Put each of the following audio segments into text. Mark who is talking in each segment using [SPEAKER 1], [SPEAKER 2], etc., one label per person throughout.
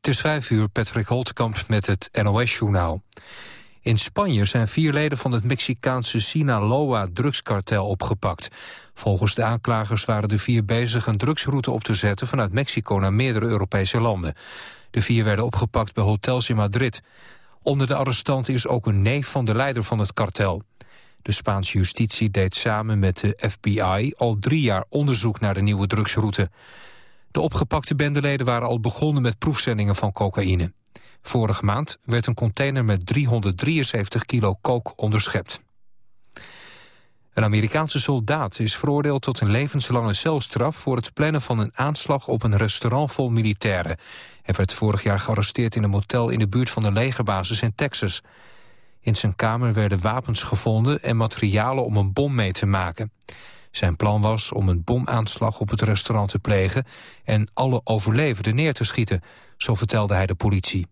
[SPEAKER 1] Het is vijf uur, Patrick Holtkamp met het NOS-journaal. In Spanje zijn vier leden van het Mexicaanse Sinaloa-drugskartel opgepakt. Volgens de aanklagers waren de vier bezig een drugsroute op te zetten... vanuit Mexico naar meerdere Europese landen. De vier werden opgepakt bij hotels in Madrid. Onder de arrestanten is ook een neef van de leider van het kartel. De Spaanse justitie deed samen met de FBI al drie jaar onderzoek naar de nieuwe drugsroute. De opgepakte bendeleden waren al begonnen met proefzendingen van cocaïne. Vorige maand werd een container met 373 kilo kook onderschept. Een Amerikaanse soldaat is veroordeeld tot een levenslange celstraf... voor het plannen van een aanslag op een restaurant vol militairen. Hij werd vorig jaar gearresteerd in een motel in de buurt van de legerbasis in Texas. In zijn kamer werden wapens gevonden en materialen om een bom mee te maken. Zijn plan was om een bomaanslag op het restaurant te plegen... en alle overlevenden neer te schieten, zo vertelde hij de politie.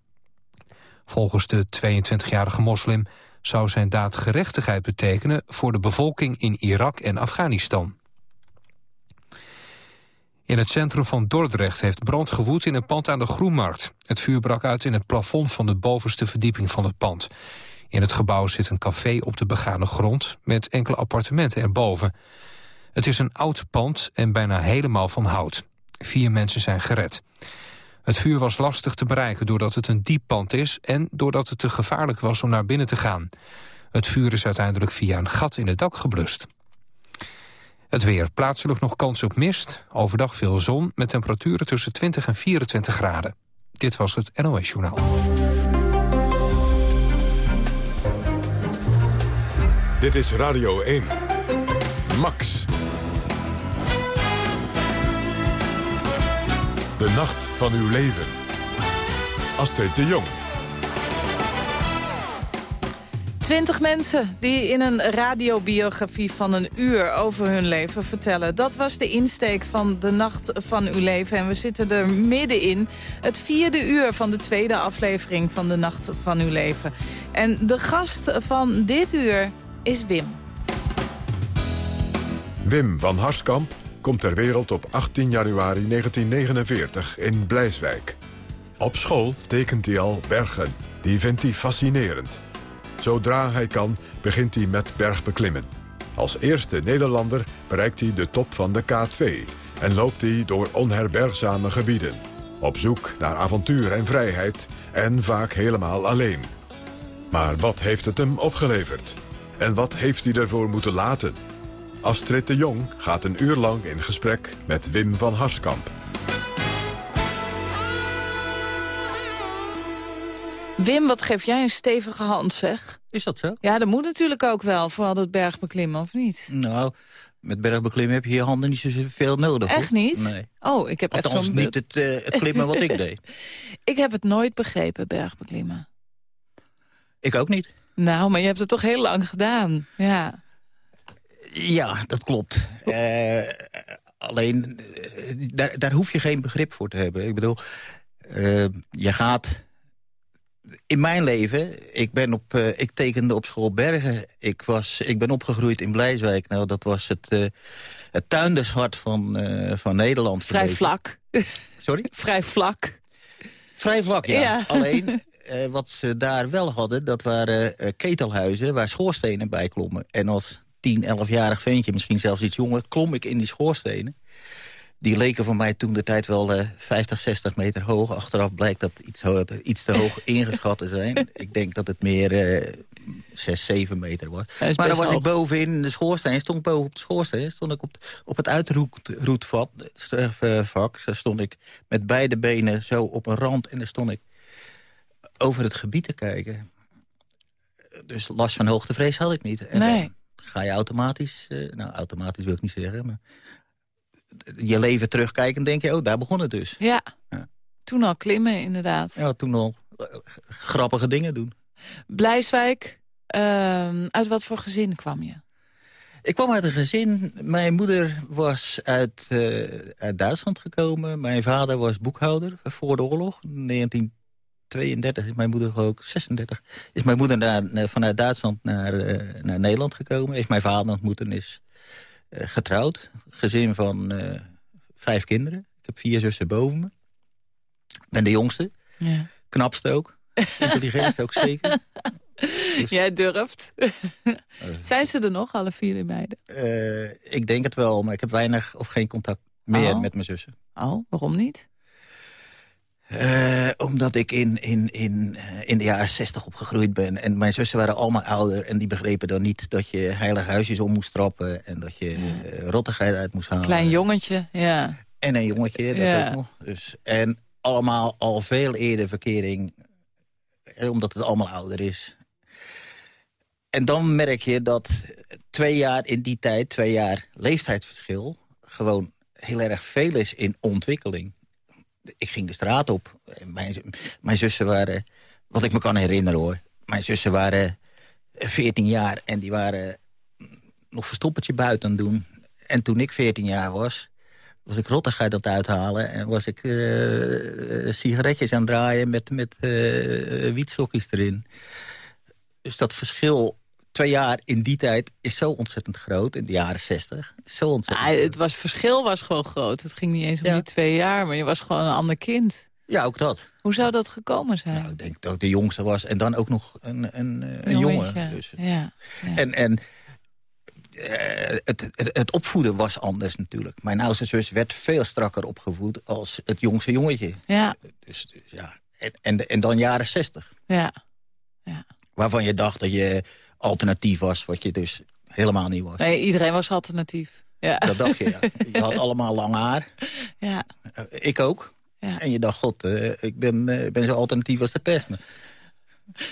[SPEAKER 1] Volgens de 22-jarige moslim zou zijn daad gerechtigheid betekenen... voor de bevolking in Irak en Afghanistan. In het centrum van Dordrecht heeft brand gewoed in een pand aan de Groenmarkt. Het vuur brak uit in het plafond van de bovenste verdieping van het pand. In het gebouw zit een café op de begane grond... met enkele appartementen erboven. Het is een oud pand en bijna helemaal van hout. Vier mensen zijn gered. Het vuur was lastig te bereiken doordat het een diep pand is... en doordat het te gevaarlijk was om naar binnen te gaan. Het vuur is uiteindelijk via een gat in het dak geblust. Het weer. Plaatselijk nog kans op mist. Overdag veel zon met temperaturen tussen 20 en 24 graden. Dit was het NOS Journaal.
[SPEAKER 2] Dit is Radio 1. Max. De nacht van uw leven. Astrid de Jong.
[SPEAKER 3] Twintig mensen die in een radiobiografie van een uur over hun leven vertellen. Dat was de insteek van de Nacht van Uw Leven. En we zitten er middenin. Het vierde uur van de tweede aflevering van de Nacht van Uw Leven. En de gast van dit uur is Wim.
[SPEAKER 2] Wim van Harskamp komt ter wereld op 18 januari 1949 in Blijswijk. Op school tekent hij al bergen. Die vindt hij fascinerend. Zodra hij kan, begint hij met bergbeklimmen. Als eerste Nederlander bereikt hij de top van de K2... en loopt hij door onherbergzame gebieden. Op zoek naar avontuur en vrijheid en vaak helemaal alleen. Maar wat heeft het hem opgeleverd? En wat heeft hij ervoor moeten laten? Astrid de Jong gaat een uur lang in gesprek met Wim van Harskamp.
[SPEAKER 3] Wim, wat geef jij een stevige hand, zeg?
[SPEAKER 4] Is dat zo?
[SPEAKER 3] Ja, dat moet natuurlijk ook wel, vooral dat bergbeklimmen, of niet?
[SPEAKER 4] Nou, met bergbeklimmen heb je je handen niet zoveel nodig.
[SPEAKER 3] Echt niet?
[SPEAKER 4] Nee.
[SPEAKER 3] Oh, ik heb
[SPEAKER 4] Althans
[SPEAKER 3] echt zo'n...
[SPEAKER 4] niet het, uh, het klimmen wat ik deed.
[SPEAKER 3] ik heb het nooit begrepen, bergbeklimmen.
[SPEAKER 4] Ik ook niet.
[SPEAKER 3] Nou, maar je hebt het toch heel lang gedaan, ja.
[SPEAKER 4] Ja, dat klopt. Uh, alleen, uh, daar, daar hoef je geen begrip voor te hebben. Ik bedoel, uh, je gaat... In mijn leven, ik, ben op, ik tekende op school Bergen. Ik, was, ik ben opgegroeid in Blijswijk. Nou, dat was het, het tuindershart van, van Nederland.
[SPEAKER 3] Vrij vlak.
[SPEAKER 4] Sorry?
[SPEAKER 3] Vrij vlak.
[SPEAKER 4] Vrij vlak, ja. ja. Alleen, wat ze daar wel hadden, dat waren ketelhuizen... waar schoorstenen bij klommen. En als 10, 11-jarig ventje, misschien zelfs iets jonger... klom ik in die schoorstenen. Die leken voor mij toen de tijd wel uh, 50, 60 meter hoog. Achteraf blijkt dat iets, iets te hoog ingeschat te zijn. ik denk dat het meer uh, 6, 7 meter was. Maar dan was hoog. ik bovenin in de schoorsteen. Stond boven op de schoorsteen. Stond ik op, op het uitroetvak. Vak, stond ik met beide benen zo op een rand. En dan stond ik over het gebied te kijken. Dus last van hoogtevrees had ik niet. En
[SPEAKER 3] nee
[SPEAKER 4] ga je automatisch, uh, nou automatisch wil ik niet zeggen, maar je leven terugkijken en denk je, oh daar begon het dus.
[SPEAKER 3] Ja, ja. toen al klimmen inderdaad.
[SPEAKER 4] Ja, toen al uh, grappige dingen doen.
[SPEAKER 3] Blijswijk, uh, uit wat voor gezin kwam je?
[SPEAKER 4] Ik kwam uit een gezin, mijn moeder was uit, uh, uit Duitsland gekomen. Mijn vader was boekhouder voor de oorlog, 19 32 is mijn moeder ik, 36, is mijn moeder naar, vanuit Duitsland naar, uh, naar Nederland gekomen. Heeft mijn vader ontmoet en is uh, getrouwd. Gezin van uh, vijf kinderen. Ik heb vier zussen boven me. Ik ben de jongste.
[SPEAKER 3] Ja.
[SPEAKER 4] Knapste ook. Intelligentst ook zeker.
[SPEAKER 3] Dus... Jij durft. Zijn ze er nog, alle vier meiden?
[SPEAKER 4] Uh, ik denk het wel, maar ik heb weinig of geen contact meer oh. met mijn zussen.
[SPEAKER 3] Oh, waarom niet?
[SPEAKER 4] Uh, omdat ik in, in, in, uh, in de jaren zestig opgegroeid ben. En mijn zussen waren allemaal ouder. En die begrepen dan niet dat je heilig huisjes om moest trappen. En dat je ja. rottigheid uit moest halen.
[SPEAKER 3] Klein jongetje, ja.
[SPEAKER 4] En een jongetje, dat ja. ook nog. Dus, en allemaal al veel eerder verkering. Omdat het allemaal ouder is. En dan merk je dat twee jaar in die tijd, twee jaar leeftijdsverschil... gewoon heel erg veel is in ontwikkeling. Ik ging de straat op. Mijn, mijn zussen waren, wat ik me kan herinneren hoor... mijn zussen waren 14 jaar en die waren nog verstoppertje buiten doen. En toen ik 14 jaar was, was ik rottigheid aan uithalen... en was ik uh, sigaretjes aan het draaien met, met wietstokjes erin. Dus dat verschil twee jaar in die tijd is zo ontzettend groot. In de jaren zestig. Zo ontzettend
[SPEAKER 3] ja, Het was, verschil was gewoon groot. Het ging niet eens om ja. die twee jaar, maar je was gewoon een ander kind.
[SPEAKER 4] Ja, ook dat.
[SPEAKER 3] Hoe zou dat gekomen zijn?
[SPEAKER 4] Nou, ik denk dat ik de jongste was en dan ook nog een, een, een, een jongen. Dus.
[SPEAKER 3] Ja, ja.
[SPEAKER 4] En, en uh, het, het, het, opvoeden was anders natuurlijk. Mijn oudste zus werd veel strakker opgevoed als het jongste jongetje.
[SPEAKER 3] Ja.
[SPEAKER 4] Dus, dus ja. En, en, en dan jaren zestig.
[SPEAKER 3] Ja. ja.
[SPEAKER 4] Waarvan je dacht dat je alternatief was, wat je dus helemaal niet was.
[SPEAKER 3] Nee, iedereen was alternatief. Ja.
[SPEAKER 4] Dat dacht je, ja. Je had allemaal lang haar.
[SPEAKER 3] Ja.
[SPEAKER 4] Uh, ik ook.
[SPEAKER 3] Ja.
[SPEAKER 4] En je dacht, god, uh, ik ben, uh, ben zo alternatief als de pest. Maar...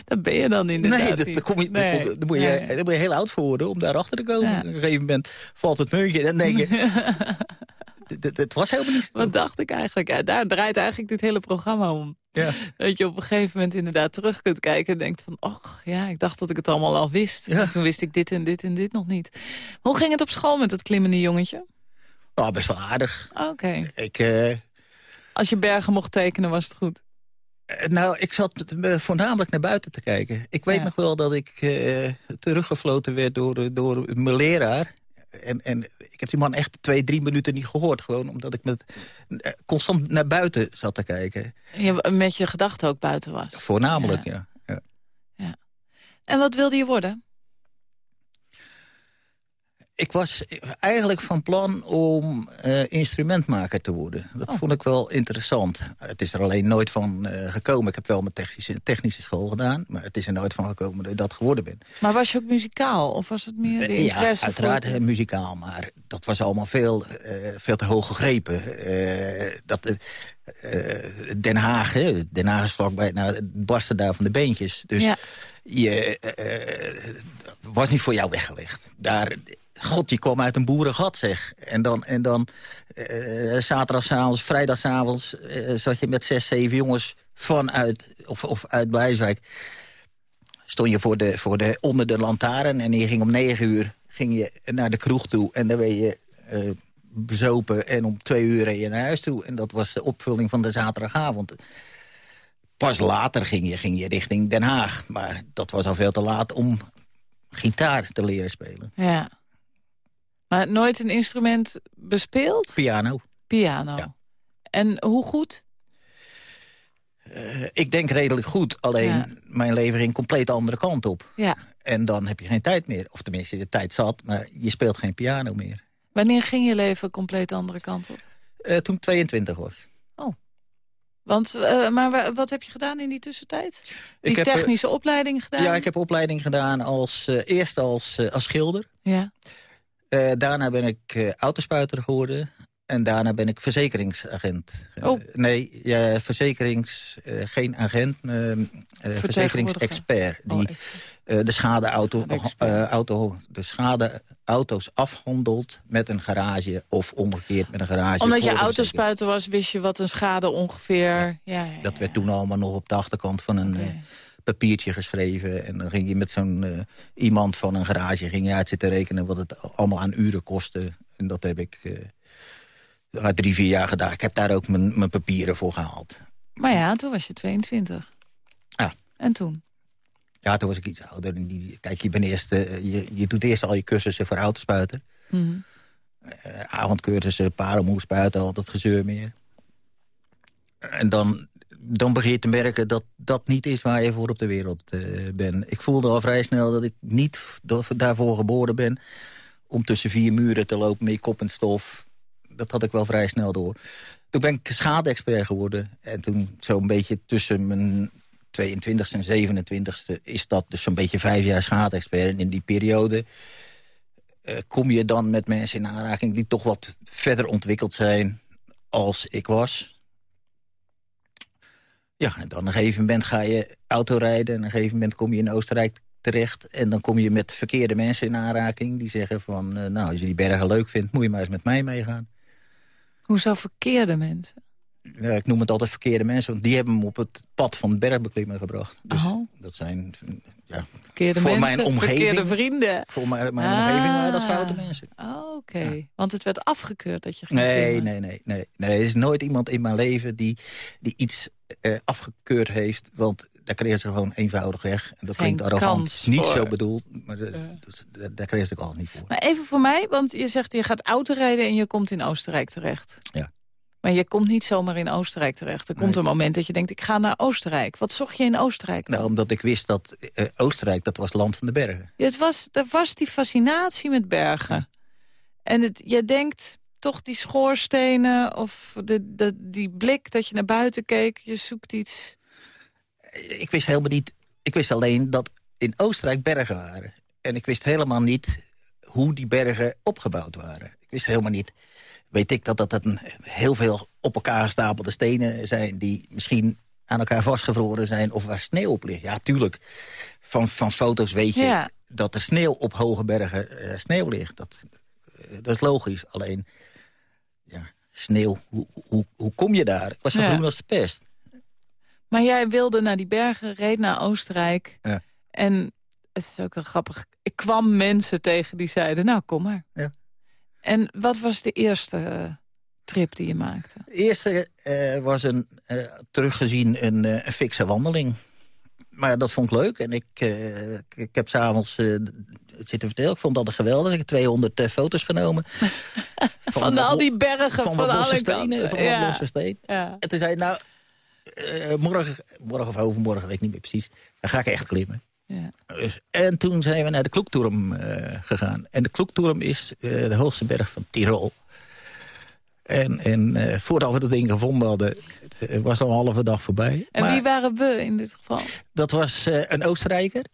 [SPEAKER 3] Dat ben je dan inderdaad
[SPEAKER 4] Nee, dat, dat kom je, nee. daar, moet je, nee. daar moet je heel oud voor worden om daarachter te komen. Ja. Op een gegeven moment valt het meuntje en dan denk je... Het was helemaal niet
[SPEAKER 3] Wat dacht ik eigenlijk? Ja, daar draait eigenlijk dit hele programma om.
[SPEAKER 4] Ja.
[SPEAKER 3] Dat je op een gegeven moment inderdaad terug kunt kijken... en denkt van, ach, ja, ik dacht dat ik het allemaal al wist.
[SPEAKER 4] Ja.
[SPEAKER 3] Toen wist ik dit en dit en dit nog niet. Hoe ging het op school met dat klimmende jongetje?
[SPEAKER 4] Oh, best wel aardig.
[SPEAKER 3] Oké. Okay.
[SPEAKER 4] Ik... Uh...
[SPEAKER 3] Als je bergen mocht tekenen, was het goed?
[SPEAKER 4] Uh, nou, ik zat voornamelijk naar buiten te kijken. Ik weet ja. nog wel dat ik uh, teruggefloten werd door, door mijn leraar. En, en ik heb die man echt twee, drie minuten niet gehoord. Gewoon omdat ik met, constant naar buiten zat te kijken.
[SPEAKER 3] Je met je gedachten ook buiten was?
[SPEAKER 4] Voornamelijk, ja. ja.
[SPEAKER 3] ja. En wat wilde je worden?
[SPEAKER 4] Ik was eigenlijk van plan om uh, instrumentmaker te worden. Dat oh. vond ik wel interessant. Het is er alleen nooit van uh, gekomen. Ik heb wel mijn technische, technische school gedaan. Maar het is er nooit van gekomen dat ik dat geworden ben.
[SPEAKER 3] Maar was je ook muzikaal? Of was het meer de interesse?
[SPEAKER 4] Ja, uiteraard voor... muzikaal. Maar dat was allemaal veel, veel te hoog gegrepen. dat, Den Haag, hè, Den Haag is vlakbij nou, het barsten daar van de beentjes. Dus
[SPEAKER 3] ja.
[SPEAKER 4] je was niet voor jou weggelegd. Daar God, die kwam uit een boerengat, zeg. En dan, en dan uh, zaterdagavond, vrijdagavond... Uh, zat je met zes, zeven jongens vanuit, of, of uit Blijswijk... stond je voor de, voor de, onder de lantaarn en je ging om negen uur ging je naar de kroeg toe... en dan ben je bezopen en om twee uur reed je naar huis toe. En dat was de opvulling van de zaterdagavond. Pas later ging je, ging je richting Den Haag. Maar dat was al veel te laat om gitaar te leren spelen.
[SPEAKER 3] Ja. Maar nooit een instrument bespeeld?
[SPEAKER 4] Piano.
[SPEAKER 3] Piano.
[SPEAKER 4] Ja.
[SPEAKER 3] En hoe goed?
[SPEAKER 4] Uh, ik denk redelijk goed, alleen ja. mijn leven ging compleet de andere kant op.
[SPEAKER 3] Ja.
[SPEAKER 4] En dan heb je geen tijd meer. Of tenminste, de tijd zat, maar je speelt geen piano meer.
[SPEAKER 3] Wanneer ging je leven compleet de andere kant op?
[SPEAKER 4] Uh, toen ik 22 was.
[SPEAKER 3] Oh. Want, uh, maar wat heb je gedaan in die tussentijd? Die
[SPEAKER 4] ik heb,
[SPEAKER 3] technische opleiding gedaan?
[SPEAKER 4] Ja, ik heb opleiding gedaan als, eerst als, als schilder.
[SPEAKER 3] Ja.
[SPEAKER 4] Uh, daarna ben ik uh, autospuiter geworden. En daarna ben ik verzekeringsagent.
[SPEAKER 3] Oh.
[SPEAKER 4] nee, ja, verzekerings... Geen agent, verzekeringsexpert. Die
[SPEAKER 3] oh,
[SPEAKER 4] de schadeauto, auto, de schadeauto's afhandelt met een garage. Of omgekeerd met een garage.
[SPEAKER 3] Omdat je autospuiter was, wist je wat een schade ongeveer... Ja.
[SPEAKER 4] Ja,
[SPEAKER 3] ja,
[SPEAKER 4] dat werd toen allemaal nog op de achterkant van een... Okay papiertje geschreven. En dan ging je met zo'n uh, iemand van een garage ging je uit zitten rekenen... wat het allemaal aan uren kostte. En dat heb ik uh, drie, vier jaar gedaan. Ik heb daar ook mijn, mijn papieren voor gehaald.
[SPEAKER 3] Maar ja, toen was je 22.
[SPEAKER 4] Ja.
[SPEAKER 3] En toen?
[SPEAKER 4] Ja, toen was ik iets ouder. En die, kijk, je, bent eerst, uh, je, je doet eerst al je cursussen voor autospuiten.
[SPEAKER 3] Mm -hmm.
[SPEAKER 4] avondcursussen, parelmoer spuiten, al dat gezeur meer. En dan dan begin je te merken dat dat niet is waar je voor op de wereld uh, bent. Ik voelde al vrij snel dat ik niet daarvoor geboren ben... om tussen vier muren te lopen met kop en stof. Dat had ik wel vrij snel door. Toen ben ik schade-expert geworden. En toen zo'n beetje tussen mijn 22e en 27e... is dat dus zo'n beetje vijf jaar schade-expert. En in die periode uh, kom je dan met mensen in aanraking... die toch wat verder ontwikkeld zijn als ik was ja, en dan op een gegeven moment ga je autorijden... en op een gegeven moment kom je in Oostenrijk terecht... en dan kom je met verkeerde mensen in aanraking... die zeggen van, uh, nou, als je die bergen leuk vindt... moet je maar eens met mij meegaan.
[SPEAKER 3] Hoezo verkeerde mensen?
[SPEAKER 4] Ik noem het altijd verkeerde mensen, want die hebben me op het pad van bergbeklimmen gebracht. Dus
[SPEAKER 3] oh.
[SPEAKER 4] dat zijn ja,
[SPEAKER 3] verkeerde
[SPEAKER 4] voor
[SPEAKER 3] mensen,
[SPEAKER 4] mijn omgeving.
[SPEAKER 3] Verkeerde vrienden.
[SPEAKER 4] Voor mijn, mijn ah. omgeving waren dat foute mensen.
[SPEAKER 3] Oh, Oké, okay. ja. want het werd afgekeurd dat je ging
[SPEAKER 4] nee,
[SPEAKER 3] klimmen.
[SPEAKER 4] Nee, nee, nee, nee. Er is nooit iemand in mijn leven die, die iets uh, afgekeurd heeft. Want daar kreeg ze gewoon eenvoudig weg. En dat
[SPEAKER 3] Geen
[SPEAKER 4] klinkt arrogant. Niet
[SPEAKER 3] voor.
[SPEAKER 4] zo bedoeld, maar dat, daar kreeg ik al niet voor.
[SPEAKER 3] Maar even voor mij, want je zegt je gaat autorijden en je komt in Oostenrijk terecht.
[SPEAKER 4] Ja.
[SPEAKER 3] Maar je komt niet zomaar in Oostenrijk terecht. Er komt
[SPEAKER 4] Nee.
[SPEAKER 3] een moment dat je denkt, ik ga naar Oostenrijk. Wat zocht je in Oostenrijk dan?
[SPEAKER 4] Nou, omdat ik wist dat uh, Oostenrijk, dat was land van de bergen.
[SPEAKER 3] Ja, het was, er was die fascinatie met bergen. En het, je denkt toch die schoorstenen of de, de, die blik dat je naar buiten keek. Je zoekt iets...
[SPEAKER 4] Ik wist helemaal niet... Ik wist alleen dat in Oostenrijk bergen waren. En ik wist helemaal niet hoe die bergen opgebouwd waren. Ik wist helemaal niet... Weet ik dat dat een, heel veel op elkaar gestapelde stenen zijn... die misschien aan elkaar vastgevroren zijn of waar sneeuw op ligt. Ja, tuurlijk. Van, van foto's weet je
[SPEAKER 3] Ja.
[SPEAKER 4] dat er sneeuw op hoge bergen eh, sneeuw ligt. Dat, eh, dat is logisch. Alleen, ja, sneeuw, hoe, hoe, hoe kom je daar? Ik was zo
[SPEAKER 3] Ja.
[SPEAKER 4] groen als de pest.
[SPEAKER 3] Maar jij wilde naar die bergen, reed naar Oostenrijk.
[SPEAKER 4] Ja.
[SPEAKER 3] En het is ook wel grappig. Ik kwam mensen tegen die zeiden, nou kom maar.
[SPEAKER 4] Ja.
[SPEAKER 3] En wat was de eerste eh, trip die je maakte?
[SPEAKER 4] De eerste eh, was een, eh, teruggezien een, een fikse wandeling. Maar dat vond ik leuk. En ik, ik, heb s'avonds uh, het zitten vertellen. Ik vond dat geweldig. Ik heb 200 uh, foto's genomen.
[SPEAKER 3] Van, al die bergen van,
[SPEAKER 4] van losse stenen. Van
[SPEAKER 3] ja.
[SPEAKER 4] losse steen.
[SPEAKER 3] Ja.
[SPEAKER 4] En toen zei hij, nou, morgen, morgen of overmorgen, weet ik niet meer precies. Dan ga ik echt klimmen.
[SPEAKER 3] Ja.
[SPEAKER 4] Dus, en toen zijn we naar de Kloekturm eh, gegaan. En de Kloekturm is eh, de hoogste berg van Tirol. En, en eh, voordat we dat ding gevonden hadden, was al een halve dag voorbij.
[SPEAKER 3] En
[SPEAKER 4] Maar
[SPEAKER 3] wie waren we in dit geval?
[SPEAKER 4] dat was een Oostenrijker,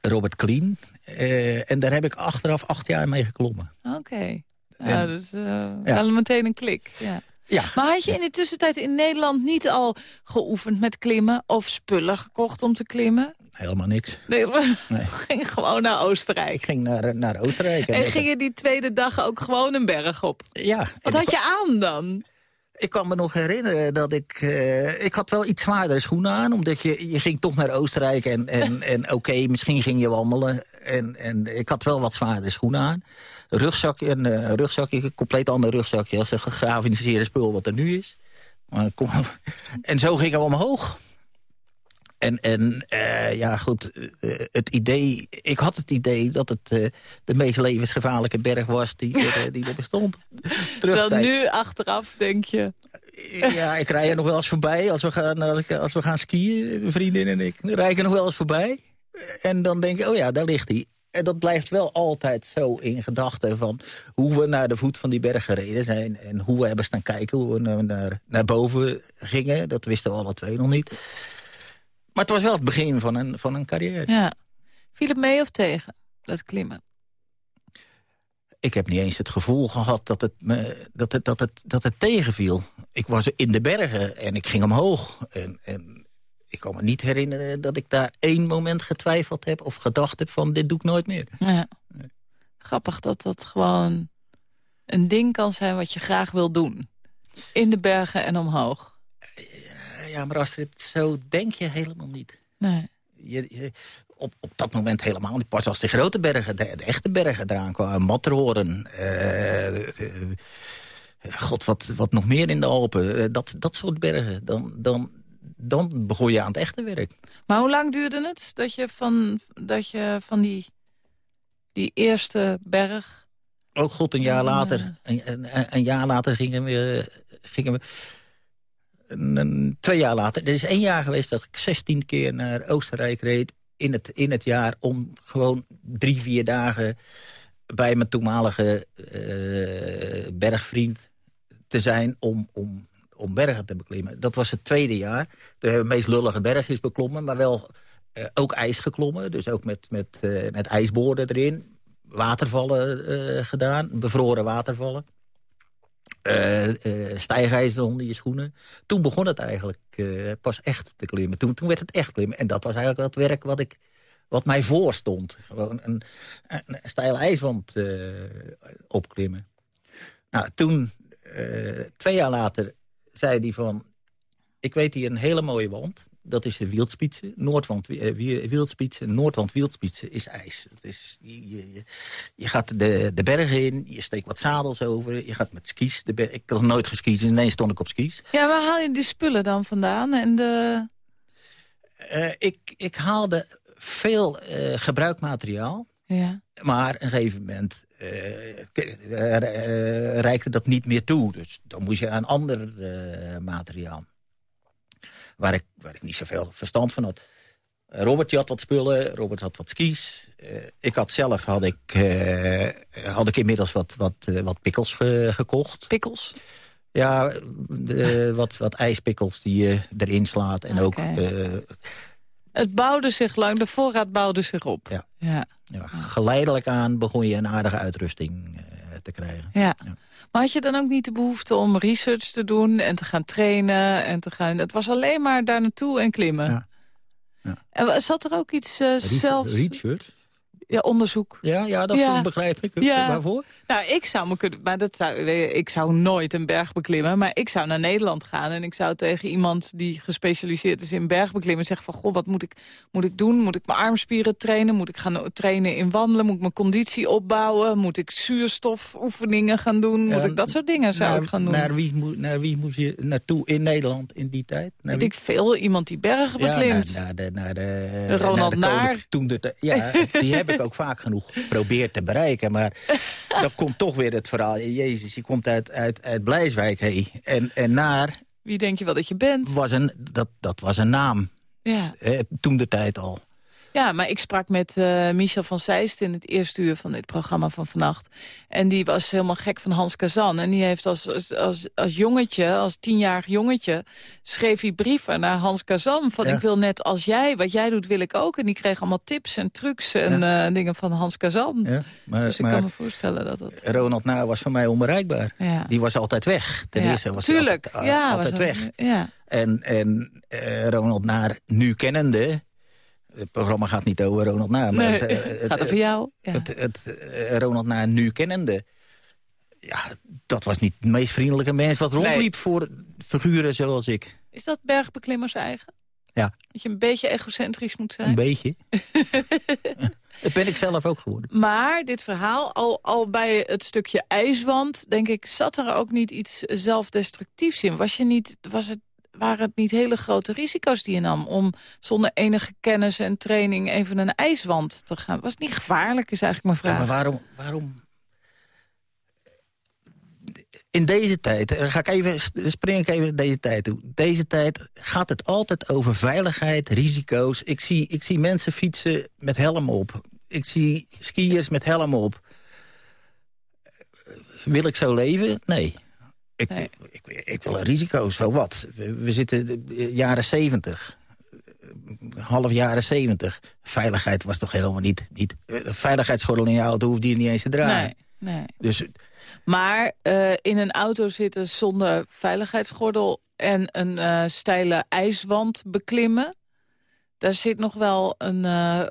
[SPEAKER 4] Robert Kleen. Eh, en daar heb ik achteraf acht jaar mee geklommen.
[SPEAKER 3] Oké. Ja, dus uh, wel meteen een klik. Ja.
[SPEAKER 4] Ja,
[SPEAKER 3] Maar had je in de tussentijd in Nederland niet al geoefend met klimmen... of spullen gekocht om te klimmen?
[SPEAKER 4] helemaal niks.
[SPEAKER 3] Nee,
[SPEAKER 4] Nee.
[SPEAKER 3] gingen gewoon naar Oostenrijk.
[SPEAKER 4] Ik ging naar, naar Oostenrijk.
[SPEAKER 3] En ging je die tweede dag ook gewoon een berg op?
[SPEAKER 4] Ja.
[SPEAKER 3] Wat had je aan dan?
[SPEAKER 4] Ik kan me nog herinneren dat ik... eh, ik had wel iets zwaardere schoenen aan. Omdat je, je ging toch naar Oostenrijk. En, en, en oké, misschien ging je wandelen. En, en ik had wel wat zwaardere schoenen aan. Een rugzakje, een eh, rugzakje, een compleet ander rugzakje... als het gegraficeerde spul wat er nu is. Maar kom, en zo ging ik omhoog. En, en eh, ja, goed, eh, het idee... Ik had het idee dat het eh, de meest levensgevaarlijke berg was die, er, die er bestond.
[SPEAKER 3] Terwijl nu achteraf denk je...
[SPEAKER 4] Ja, ik rij er nog wel eens voorbij. Als we gaan, als ik, als we gaan skiën, mijn vriendin en ik, dan rij ik er nog wel eens voorbij. En dan denk ik, oh ja, daar ligt hij. En dat blijft wel altijd zo in gedachten van hoe we naar de voet van die berg gereden zijn. En hoe we hebben staan kijken, hoe we naar, naar, boven gingen. Dat wisten we alle twee nog niet. Maar het was wel het begin van een, van een carrière.
[SPEAKER 3] Ja. Viel het mee of tegen, dat klimmen?
[SPEAKER 4] Ik heb niet eens het gevoel gehad dat het, me, dat het, dat het, dat het tegenviel. Ik was in de bergen en ik ging omhoog. En, en ik kan me niet herinneren dat ik daar één moment getwijfeld heb... of gedacht heb van dit doe ik nooit meer.
[SPEAKER 3] Ja. Grappig dat dat gewoon een ding kan zijn wat je graag wil doen. In de bergen en omhoog.
[SPEAKER 4] Ja, maar Astrid, zo denk je helemaal niet.
[SPEAKER 3] Nee.
[SPEAKER 4] Je, je- op, op dat moment helemaal niet. Pas als de grote bergen, de, de echte bergen eraan kwamen. Matterhorn. eh, eh, God, wat, wat nog meer in de Alpen. eh, dat, dat soort bergen. Dan, dan, dan begon je aan het echte werk.
[SPEAKER 3] Maar hoe lang duurde het dat je van, dat je van die, die eerste berg...
[SPEAKER 4] Ook god, een jaar
[SPEAKER 3] Ja.
[SPEAKER 4] later, een, een, een jaar later gingen we, gingen we twee jaar later, er is één jaar geweest dat ik 16 keer naar Oostenrijk reed in het, in het jaar... om gewoon drie, vier dagen bij mijn toenmalige uh, bergvriend te zijn... om, om, om bergen te beklimmen. Dat was het tweede jaar. De meest lullige bergjes beklommen, maar wel uh, ook ijs geklommen. Dus ook met, met, uh, met ijsboorden erin. Watervallen gedaan, bevroren watervallen stijgijzer onder je schoenen. Toen begon het eigenlijk pas echt te klimmen. Toen, toen werd het echt klimmen. En dat was eigenlijk het werk wat, ik, wat mij voorstond. Gewoon een, een, ijswand opklimmen. Nou, toen, twee jaar later, zei hij van... ik weet hier een hele mooie wand dat is Wildspitsen. Noordwand uh, Wildspitsen, Noordwand Wildspitsen is ijs. Dat is, je, je, je, gaat de, de bergen in, je steekt wat zadels over, je gaat met skis. De ik had nooit geskiet, dus ineens stond ik op skis.
[SPEAKER 3] Ja, waar haal je die spullen dan vandaan? En de...
[SPEAKER 4] Uh, ik, ik haalde veel uh, gebruikmateriaal. Ja. Maar op een gegeven moment uh, reikte dat niet meer toe. Dus dan moest je aan ander materiaal waar ik, waar ik niet zoveel verstand van had. Eh, Robert had wat spullen, Robert had wat skis. Uh, ik had zelf had ik, had ik inmiddels wat, wat, wat pikkels ge gekocht.
[SPEAKER 3] Pikkels?
[SPEAKER 4] Ja, de, wat, wat ijspikkels die je erin slaat. En okay. ook,
[SPEAKER 3] het bouwde zich lang, de voorraad bouwde zich op.
[SPEAKER 4] Ja. ja. ja geleidelijk aan begon je een aardige uitrusting te krijgen.
[SPEAKER 3] Ja. ja. Maar had je dan ook niet de behoefte om research te doen en te gaan trainen? En te gaan, het was alleen maar daar naartoe en klimmen. Ja. ja. En zat er ook iets uh, zelf...
[SPEAKER 4] Research?
[SPEAKER 3] Ja, onderzoek.
[SPEAKER 4] Ja, ja dat ja. begrijp ik. Ja. Waarvoor?
[SPEAKER 3] Nou, ik zou me kunnen... Maar dat zou, ik zou nooit een berg beklimmen. Maar ik zou naar Nederland gaan. En ik zou tegen iemand die gespecialiseerd is in bergbeklimmen... zeggen van, goh, wat moet ik, moet ik doen? Moet ik mijn armspieren trainen? Moet ik gaan trainen in wandelen? Moet ik mijn conditie opbouwen? Moet ik zuurstofoefeningen gaan doen? Moet ik dat soort dingen zou
[SPEAKER 4] naar,
[SPEAKER 3] ik gaan doen?
[SPEAKER 4] Naar wie, naar wie moest je naartoe in Nederland in die tijd?
[SPEAKER 3] Naar Weet ik veel. Iemand die bergen beklimt.
[SPEAKER 4] Ja, naar, de, naar de...
[SPEAKER 3] Ronald naar de
[SPEAKER 4] Toen de, ja, die heb ik ook vaak genoeg probeert te bereiken. Maar dan komt toch weer het verhaal. Jezus, je komt uit, uit, uit Blijswijk. Hey. En, en naar...
[SPEAKER 3] Wie denk je wel dat je bent?
[SPEAKER 4] Was een, dat, dat was een naam. Ja. toen de tijd al.
[SPEAKER 3] Ja, maar ik sprak met uh, Michel van Zeist in het eerste uur van dit programma van vannacht. En die was helemaal gek van Hans Kazan. En die heeft als, als, als jongetje, als tienjarig jongetje... schreef hij brieven naar Hans Kazan. Van ik wil net als jij, wat jij doet wil ik ook. En die kreeg allemaal tips en trucs en ja. uh, dingen van Hans Kazan. Ja, maar, dus ik maar, kan me voorstellen dat dat...
[SPEAKER 4] Ronald Nou was voor mij onbereikbaar. Die was altijd weg. Ten eerste was
[SPEAKER 3] Tuurlijk,
[SPEAKER 4] hij altijd,
[SPEAKER 3] ja,
[SPEAKER 4] altijd weg. Ja. En, en uh, Ronald Naar, nu kennende het programma gaat niet over Ronald Naar.
[SPEAKER 3] Maar het, het, het, gaat over jou.
[SPEAKER 4] Ja. Het, het, eh, Ronald Naar nu kennende. Ja, dat was niet het meest vriendelijke mens wat rondliep nee. voor figuren zoals ik.
[SPEAKER 3] Is dat bergbeklimmers eigen?
[SPEAKER 4] Ja.
[SPEAKER 3] Dat je een beetje egocentrisch moet zijn?
[SPEAKER 4] Een beetje. dat ben ik zelf ook geworden.
[SPEAKER 3] Maar dit verhaal, al, al bij het stukje ijswand... denk ik, zat er ook niet iets zelfdestructiefs in? Was, je niet, was het waren het niet hele grote risico's die je nam... om zonder enige kennis en training even een ijswand te gaan? Was het niet gevaarlijk, is eigenlijk mijn vraag.
[SPEAKER 4] Ja, maar waarom... waarom... In deze tijd, dan ga ik even, spring ik even in deze tijd toe. Deze tijd gaat het altijd over veiligheid, risico's. Ik zie, ik zie mensen fietsen met helm op. Ik zie skiers met helm op. Wil ik zo leven? Nee. Ik, nee. ik, ik, wil een risico, zo wat. We, we zitten jaren zeventig. Half jaren zeventig. Veiligheid was toch helemaal niet... niet veiligheidsgordel in je auto hoefde je niet eens te dragen.
[SPEAKER 3] Nee, nee. Dus, maar uh, in een auto zitten zonder veiligheidsgordel... en een uh, steile ijswand beklimmen... daar zit nog wel een... Uh,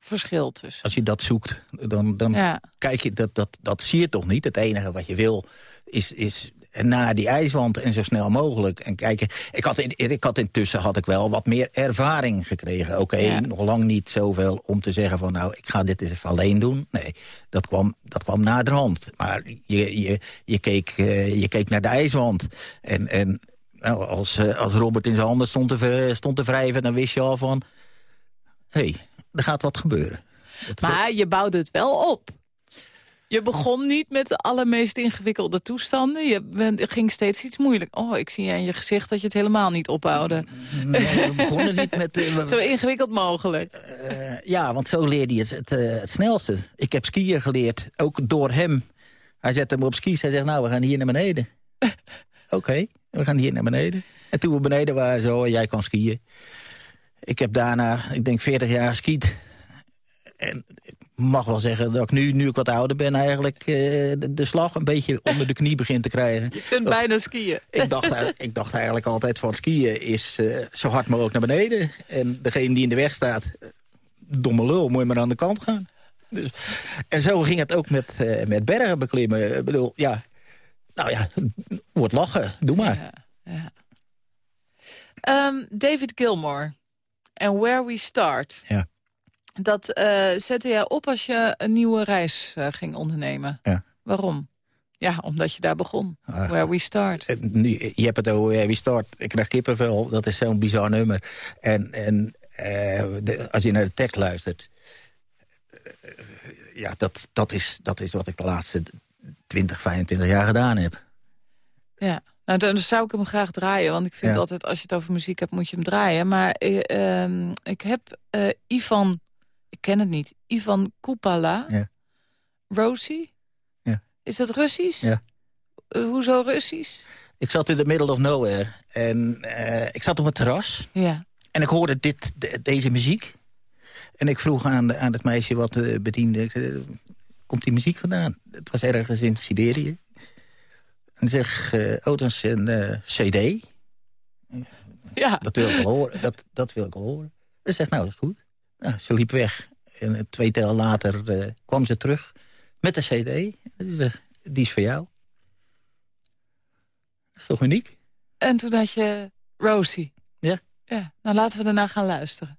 [SPEAKER 3] verschil tussen.
[SPEAKER 4] Als je dat zoekt, dan, dan ja. kijk je, dat, dat, dat zie je toch niet. Het enige wat je wil is, is naar die ijswand en zo snel mogelijk. En kijken, ik had, in, ik had intussen had ik wel wat meer ervaring gekregen. Oké, okay, nog lang niet zoveel om te zeggen van... nou, ik ga dit eens even alleen doen. Nee, dat kwam, dat kwam naderhand. Maar je, je, je, keek, uh, je keek naar de ijswand. En, en nou, als, uh, als Robert in zijn handen stond te, stond te wrijven... dan wist je al van... hé, hey, er gaat wat gebeuren.
[SPEAKER 3] maar je bouwde het wel op. Je begon niet met de allermeest ingewikkelde toestanden. Je bent, ging steeds iets moeilijk. Oh, ik zie aan je gezicht dat je het helemaal niet ophoude.
[SPEAKER 4] Nee, we begonnen niet met... Uh,
[SPEAKER 3] zo ingewikkeld mogelijk.
[SPEAKER 4] Uh, ja, want zo leerde je het, het, uh, het, snelste. Ik heb skiën geleerd, ook door hem. Hij zette me op skis. Hij zegt, nou, we gaan hier naar beneden. Oké, okay, we gaan hier naar beneden. En toen we beneden waren, zo, jij kan skiën. Ik heb daarna, ik denk 40 jaar geskiet. En mag wel zeggen dat ik nu, nu ik wat ouder ben... eigenlijk uh, de, de, slag een beetje onder de knie begin te krijgen.
[SPEAKER 3] Je kunt bijna skiën.
[SPEAKER 4] Ik dacht, ik dacht eigenlijk altijd van skiën is uh, zo hard mogelijk naar beneden. En degene die in de weg staat, domme lul, moet je maar aan de kant gaan. Dus, en zo ging het ook met, uh, met bergen beklimmen. Ik bedoel, ja, nou ja, wordt lachen, doe maar. Ja, ja.
[SPEAKER 3] Um, David Gilmore en Where We Start.
[SPEAKER 4] Ja.
[SPEAKER 3] Dat uh, zette jij op als je een nieuwe reis uh, ging ondernemen.
[SPEAKER 4] Ja.
[SPEAKER 3] Waarom? Ja, omdat je daar begon. Uh, Where We Start.
[SPEAKER 4] Nu, je hebt het over Where We Start. Ik krijg kippenvel. Dat is zo'n bizar nummer. En, en de, als je naar de tekst luistert... ja, dat, dat, is, dat is wat ik de laatste 20, 25 jaar gedaan heb.
[SPEAKER 3] Ja. Nou, dan zou ik hem graag draaien. Want ik vind ja. altijd, als je het over muziek hebt, moet je hem draaien. Maar uh, uh, ik heb uh, Ivan, ik ken het niet, Ivan Kupala,
[SPEAKER 4] ja.
[SPEAKER 3] Rosie.
[SPEAKER 4] Ja.
[SPEAKER 3] Is dat Russisch?
[SPEAKER 4] Ja.
[SPEAKER 3] hoezo Russisch?
[SPEAKER 4] Ik zat in the middle of nowhere. En ik zat op het terras.
[SPEAKER 3] Ja.
[SPEAKER 4] En ik hoorde dit, de, deze muziek. En ik vroeg aan, aan het meisje wat bediende. Ik zei, komt die muziek vandaan? Het was ergens in Siberië. En zeg, uh, oh, dat is een cd.
[SPEAKER 3] Ja.
[SPEAKER 4] Dat wil ik wel horen. Dat, dat wil ik wel horen. Ze zegt, nou, dat is goed. Nou, ze liep weg. En twee tellen later uh, kwam ze terug met de cd. Die is voor jou. Dat is toch uniek?
[SPEAKER 3] En toen had je Rosie.
[SPEAKER 4] Ja.
[SPEAKER 3] Ja, nou laten we daarna gaan luisteren.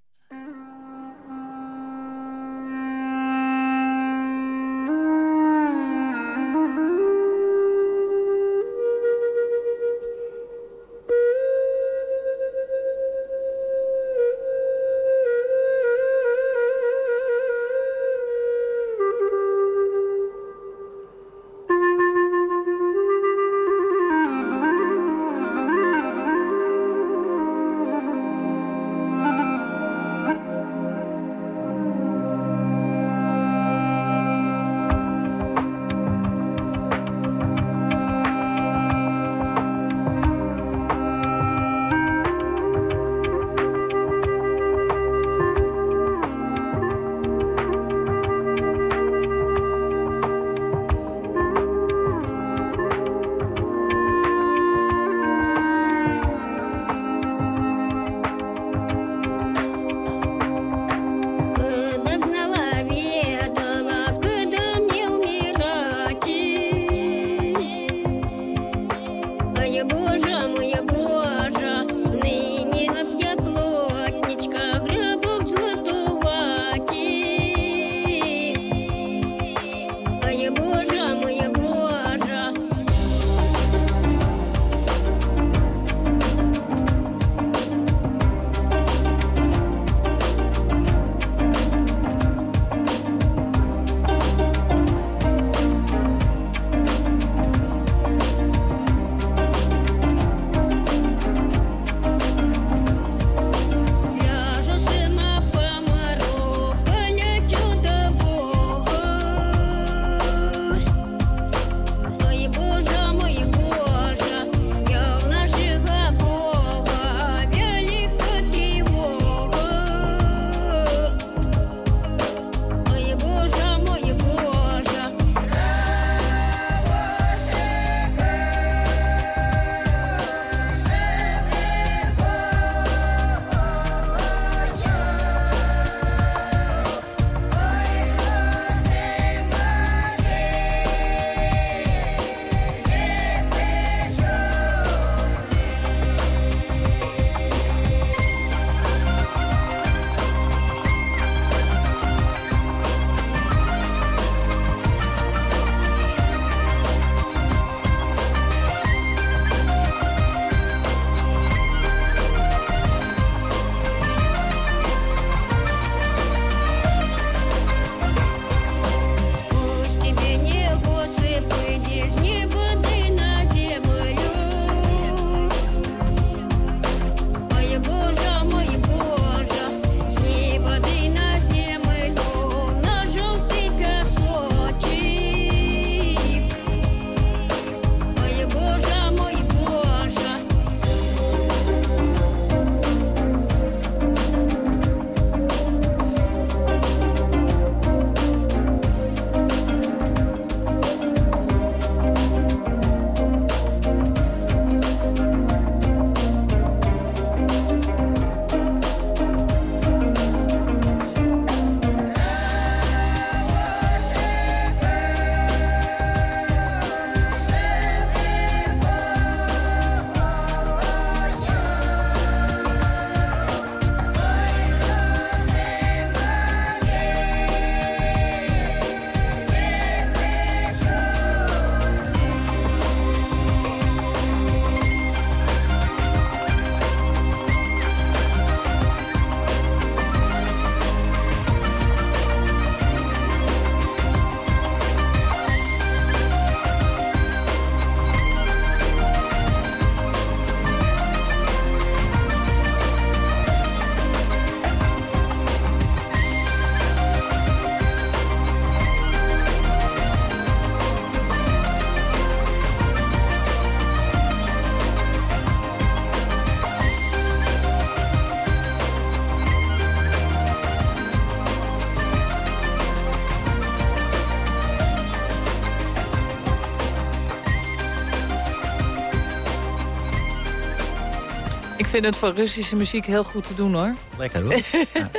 [SPEAKER 3] Vind het voor Russische muziek heel goed te doen, hoor.
[SPEAKER 4] Lekker, hoor. ja.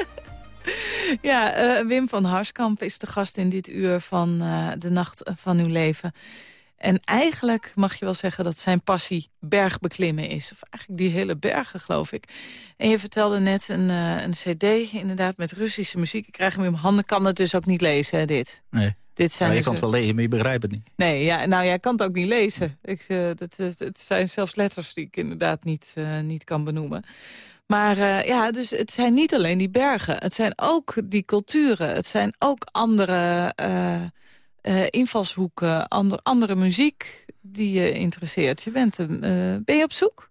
[SPEAKER 3] ja uh, Wim van Harskamp is de gast in dit uur van uh, De Nacht van Uw Leven. En eigenlijk mag je wel zeggen dat zijn passie bergbeklimmen is. Of eigenlijk die hele bergen, geloof ik. En je vertelde net een, uh, een cd, inderdaad, met Russische muziek. Ik krijg hem in mijn handen, kan het dus ook niet lezen, hè, dit?
[SPEAKER 4] Nee.
[SPEAKER 3] Dit zijn
[SPEAKER 4] je
[SPEAKER 3] dus
[SPEAKER 4] kan het wel lezen, maar je begrijpt het niet.
[SPEAKER 3] Nee, ja, nou, jij kan het ook niet lezen. Ik, uh, dat, het zijn zelfs letters die ik inderdaad niet, uh, niet kan benoemen. Maar uh, ja, dus het zijn niet alleen die bergen. Het zijn ook die culturen. Het zijn ook andere invalshoeken, ander, andere muziek die je interesseert. Je bent, ben je op zoek?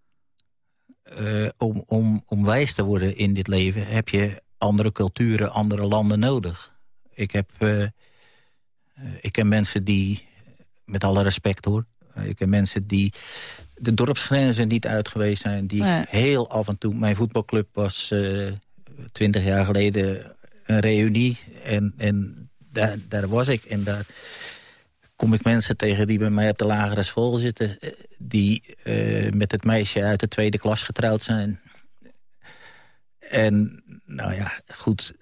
[SPEAKER 4] Om, om, om wijs te worden in dit leven heb je andere culturen, andere landen nodig. Ik heb... ik ken mensen die, met alle respect hoor... ik ken mensen die de dorpsgrenzen niet uit geweest zijn... die nee. heel af en toe... Mijn voetbalclub was twintig jaar geleden een reunie... en, en daar, daar was ik. En daar kom ik mensen tegen die bij mij op de lagere school zitten... die uh, met het meisje uit de tweede klas getrouwd zijn. En nou ja, goed,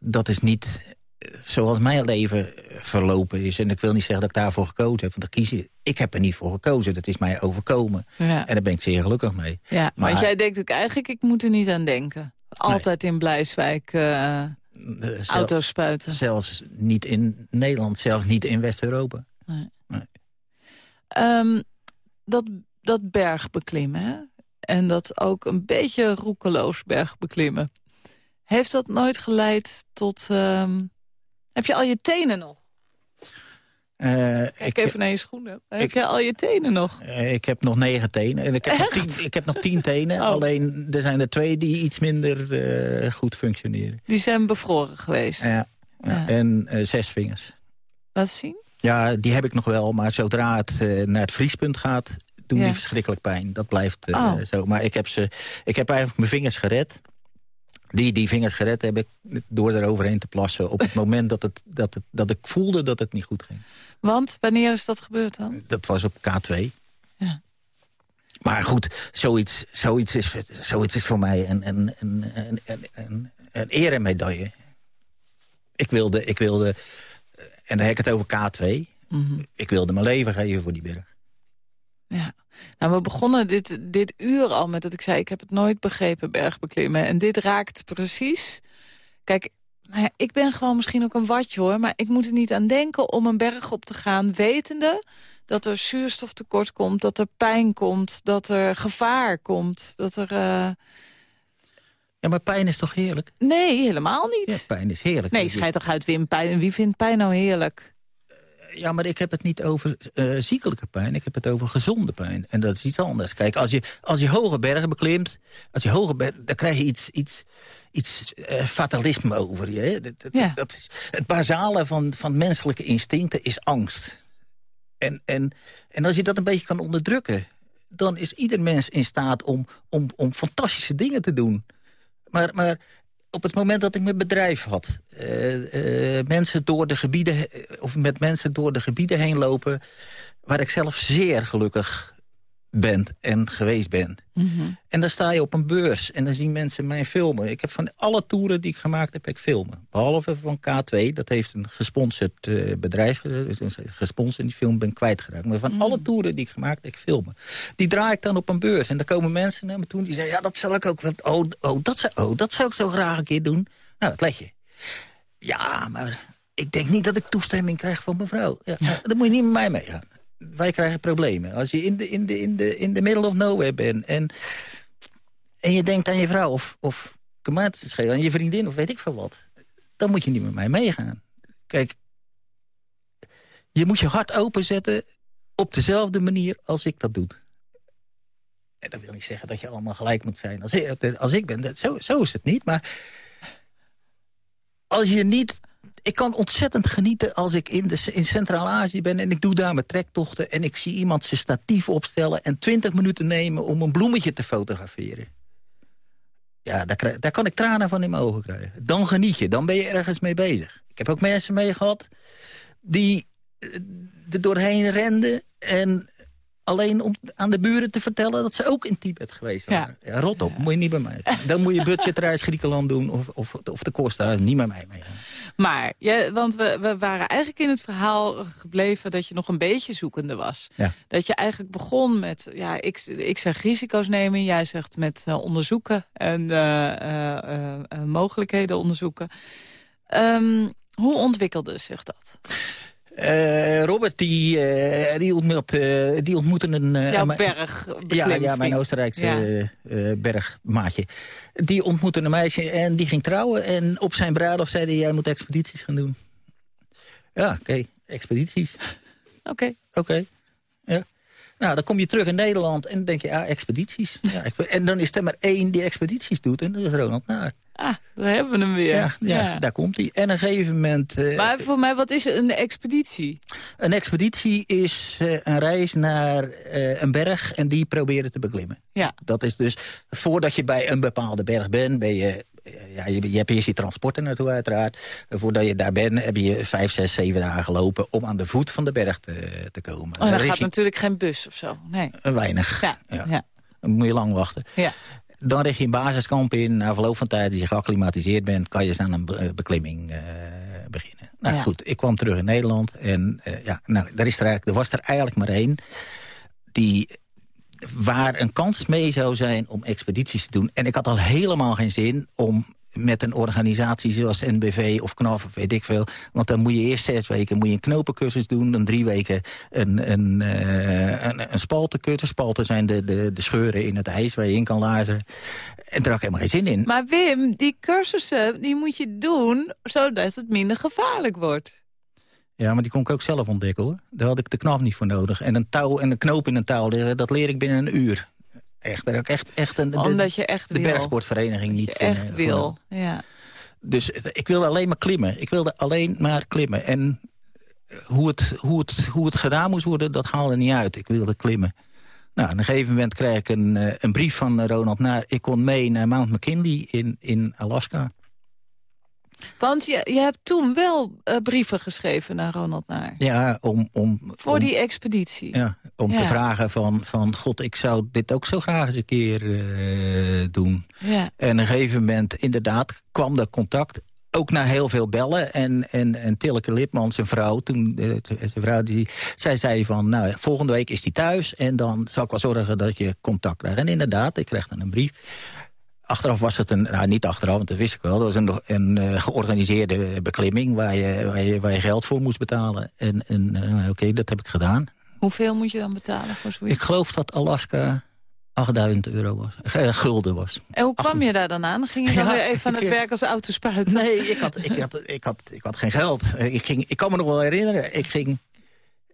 [SPEAKER 4] dat is niet zoals mijn leven verlopen is. En ik wil niet zeggen dat ik daarvoor gekozen heb. Want dan kies ik heb er niet voor gekozen. Dat is mij overkomen. Ja. En daar ben ik zeer gelukkig mee.
[SPEAKER 3] Ja, maar, want jij denkt ook eigenlijk, ik moet er niet aan denken. Altijd nee. in Blijswijk... Uh...
[SPEAKER 4] Zelf,
[SPEAKER 3] Auto's spuiten.
[SPEAKER 4] Zelfs niet in Nederland, zelfs niet in West-Europa.
[SPEAKER 3] Nee. nee. Um, dat, dat bergbeklimmen, hè? en dat ook een beetje roekeloos bergbeklimmen... heeft dat nooit geleid tot... Um... Heb je al je tenen nog?
[SPEAKER 4] Uh,
[SPEAKER 3] Kijk ik, even naar je schoenen. Heb ik, je al je tenen nog?
[SPEAKER 4] Uh, ik heb nog negen tenen. En ik, heb nog tien, ik heb nog tien tenen. Oh. Alleen er zijn er twee die iets minder uh, goed functioneren.
[SPEAKER 3] Die zijn bevroren geweest?
[SPEAKER 4] Ja. ja. ja. En zes vingers.
[SPEAKER 3] Laat zien.
[SPEAKER 4] Ja, die heb ik nog wel. Maar zodra het naar het vriespunt gaat, doen ja. die verschrikkelijk pijn. Dat blijft
[SPEAKER 3] oh.
[SPEAKER 4] zo. Maar ik heb, ze, ik heb eigenlijk mijn vingers gered. Die, die vingers gered heb ik door eroverheen te plassen... op het moment dat, het, dat, het, dat ik voelde dat het niet goed ging.
[SPEAKER 3] Want? Wanneer is dat gebeurd dan?
[SPEAKER 4] Dat was op K2.
[SPEAKER 3] Ja.
[SPEAKER 4] Maar goed, zoiets, zoiets, is, zoiets is voor mij een, een, een, een, een, een eremedaille. Ik wilde, ik wilde, en dan heb ik het over K2...
[SPEAKER 3] Mm -hmm.
[SPEAKER 4] ik wilde mijn leven geven voor die berg.
[SPEAKER 3] Ja. Nou, we begonnen dit, dit uur al met dat ik zei... ik heb het nooit begrepen, bergbeklimmen. En dit raakt precies... Kijk, nou ja, ik ben gewoon misschien ook een watje hoor... maar ik moet er niet aan denken om een berg op te gaan... wetende dat er zuurstoftekort komt, dat er pijn komt... dat er gevaar komt, dat er... Uh...
[SPEAKER 4] Ja, maar pijn is toch heerlijk?
[SPEAKER 3] Nee, helemaal niet.
[SPEAKER 4] Ja, pijn is heerlijk.
[SPEAKER 3] Nee, schijt toch uit Wim pijn. Wie vindt pijn nou heerlijk?
[SPEAKER 4] Ja, maar ik heb het niet over uh, ziekelijke pijn. Ik heb het over gezonde pijn. En dat is iets anders. Kijk, als je, als je hoge bergen beklimt... Als je hoge bergen, dan krijg je iets, iets, iets uh, fatalisme over je. Hè? Dat, dat,
[SPEAKER 3] ja.
[SPEAKER 4] dat is, het basale van, van menselijke instincten is angst. En, en, en als je dat een beetje kan onderdrukken... dan is ieder mens in staat om, om, om fantastische dingen te doen. Maar, maar op het moment dat ik mijn bedrijf had... Uh, uh, mensen door de gebieden, of met mensen door de gebieden heen lopen... waar ik zelf zeer gelukkig ben en geweest ben.
[SPEAKER 3] Mm -hmm.
[SPEAKER 4] En dan sta je op een beurs en dan zien mensen mij filmen. Ik heb van alle toeren die ik gemaakt heb, ik filmen. Behalve van K2, dat heeft een gesponsord uh, bedrijf. Dus gesponsord, die film ben ik kwijtgeraakt. Maar van mm -hmm. alle toeren die ik gemaakt heb, ik filmen. Die draai ik dan op een beurs. En dan komen mensen naar me toe die zeggen... ja, dat zal ik ook wel... Oh, oh, dat, zou, oh, dat zou ik zo graag een keer doen. Nou, dat let je. Ja, maar ik denk niet dat ik toestemming krijg van mevrouw. Ja, ja. Dan moet je niet met mij meegaan wij krijgen problemen. Als je in de, in de, in de, in de middle of nowhere bent... en, en je denkt aan je vrouw of, of aan je vriendin of weet ik veel wat... dan moet je niet met mij meegaan. Kijk, je moet je hart openzetten op dezelfde manier als ik dat doe. En dat wil niet zeggen dat je allemaal gelijk moet zijn als ik, als ik ben. Dat, zo, zo is het niet, maar... als je niet ik kan ontzettend genieten als ik in, de, in Centraal-Azië ben... en ik doe daar mijn trektochten en ik zie iemand zijn statief opstellen... en 20 minuten nemen om een bloemetje te fotograferen. Ja, daar, daar kan ik tranen van in mijn ogen krijgen. Dan geniet je, dan ben je ergens mee bezig. Ik heb ook mensen mee gehad die er doorheen renden... en Alleen om aan de buren te vertellen dat ze ook in Tibet geweest waren. Ja. rot op, moet je niet bij mij. Dan moet je budgetreis Griekenland doen of, of, of de Costa, niet met mij mee.
[SPEAKER 3] Maar, ja, want we, we waren eigenlijk in het verhaal gebleven dat je nog een beetje zoekende was. Ja. Dat je eigenlijk begon met, ja, ik, ik zeg risico's nemen, jij zegt met uh, onderzoeken en uh, uh, mogelijkheden onderzoeken. Um, hoe ontwikkelde zich dat?
[SPEAKER 4] Uh, Robert, die, uh, die, ontmoet, uh, die ontmoette een...
[SPEAKER 3] Jouw berg
[SPEAKER 4] ja, ja, mijn Oostenrijkse ja. bergmaatje. Die ontmoette een meisje en die ging trouwen. En op zijn bruiloft zei hij, jij moet expedities gaan doen. Ja, oké, expedities.
[SPEAKER 3] Oké.
[SPEAKER 4] Oké, ja. Nou, dan kom je terug in Nederland en dan denk je, ja, expedities. Ja, en dan is er maar één die expedities doet en dat is Ronald Naar.
[SPEAKER 3] Ah, daar hebben we hem weer.
[SPEAKER 4] Ja, ja, daar komt hij. En op een gegeven moment...
[SPEAKER 3] Uh, maar voor mij, wat is een expeditie?
[SPEAKER 4] Een expeditie is uh, een reis naar uh, een berg en die proberen te beklimmen.
[SPEAKER 3] Ja.
[SPEAKER 4] Dat is dus, voordat je bij een bepaalde berg bent, ben je... Ja, je, je hebt eerst je transporten naartoe uiteraard. Voordat je daar bent, heb je vijf, zes, zeven dagen gelopen... om aan de voet van de berg te, te komen.
[SPEAKER 3] Oh, dan gaat natuurlijk geen bus of zo. Nee.
[SPEAKER 4] Weinig.
[SPEAKER 3] Ja. ja. ja.
[SPEAKER 4] Dan moet je lang wachten.
[SPEAKER 3] Ja.
[SPEAKER 4] Dan richt je een basiskamp in. Na verloop van tijd, als je geacclimatiseerd bent... kan je aan een beklimming uh, beginnen. Nou goed, ik kwam terug in Nederland. En uh, ja, nou, daar is er, eigenlijk, er was er eigenlijk maar één... die waar een kans mee zou zijn om expedities te doen. En ik had al helemaal geen zin om met een organisatie zoals NBV of KNAF of weet ik veel. Want dan moet je eerst zes weken moet je een knopencursus doen. Dan drie weken een, een, uh, een, een spaltencursus. Spalten zijn de, de, de scheuren in het ijs waar je in kan lazen. En daar had ik helemaal geen zin in.
[SPEAKER 3] Maar Wim, die cursussen die moet je doen zodat het minder gevaarlijk wordt.
[SPEAKER 4] Ja, maar die kon ik ook zelf ontdekken hoor. Daar had ik de knap niet voor nodig. En een touw en een knoop in een touw, dat leer ik binnen een uur. Echt, dat echt, echt een,
[SPEAKER 3] Omdat je echt
[SPEAKER 4] de bergsportvereniging niet.
[SPEAKER 3] Je echt wil, ja.
[SPEAKER 4] Dus ik wilde alleen maar klimmen. Ik wilde alleen maar klimmen. En hoe het, hoe het, hoe het gedaan moest worden, dat haalde niet uit. Ik wilde klimmen. Nou, op een gegeven moment kreeg ik een, eh, een brief van Ronald naar... ik kon mee naar Mount McKinley in, in Alaska.
[SPEAKER 3] Want je, je hebt toen wel uh, brieven geschreven naar Ronald Naar.
[SPEAKER 4] Ja, om... om
[SPEAKER 3] Voor die expeditie.
[SPEAKER 4] Ja, om te vragen van, van... God, ik zou dit ook zo graag eens een keer uh, doen.
[SPEAKER 3] Ja.
[SPEAKER 4] En op een gegeven moment, inderdaad, kwam er contact ook na heel veel bellen. En, en, en Tilke Lipman, zijn vrouw, toen, uh, zijn vrouw die, zij zei van... nou, volgende week is hij thuis en dan zal ik wel zorgen dat je contact krijgt. En inderdaad, ik kreeg dan een brief. Achteraf was het een, nou niet achteraf, want dat wist ik wel. Dat was een, een uh, georganiseerde beklimming waar je, waar, je, waar je geld voor moest betalen. En, en uh, oké, dat heb ik gedaan.
[SPEAKER 3] Hoeveel moet je dan betalen voor zoiets?
[SPEAKER 4] Ik geloof dat Alaska 8000 euro was, uh, gulden was.
[SPEAKER 3] En hoe kwam je daar dan aan? Ging je dan weer even aan het werk als autospuit?
[SPEAKER 4] Nee, ik had, ik, had, ik, had, ik had geen geld. Ik, ging, ik kan me nog wel herinneren, ik ging...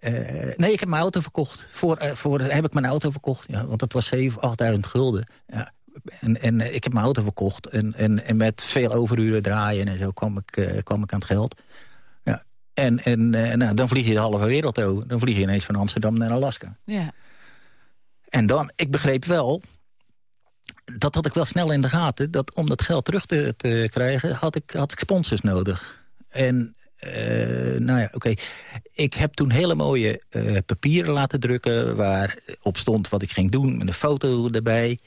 [SPEAKER 4] Uh, nee, ik heb mijn auto verkocht. Voor, uh, voor heb ik mijn auto verkocht. Ja, want dat was 7, 8000 gulden. Ja, en, en ik heb mijn auto verkocht. En, en, en met veel overuren draaien en zo kwam ik, uh, kwam ik aan het geld. Ja. En, en uh, nou, dan vlieg je de halve wereld over. Dan vlieg je ineens van Amsterdam naar Alaska.
[SPEAKER 3] Ja.
[SPEAKER 4] En dan, ik begreep wel... Dat had ik wel snel in de gaten. Dat om dat geld terug te, te krijgen, had ik, had ik sponsors nodig. En uh, nou ja, oké. Okay. Ik heb toen hele mooie uh, papieren laten drukken... waar op stond wat ik ging doen, met een foto erbij.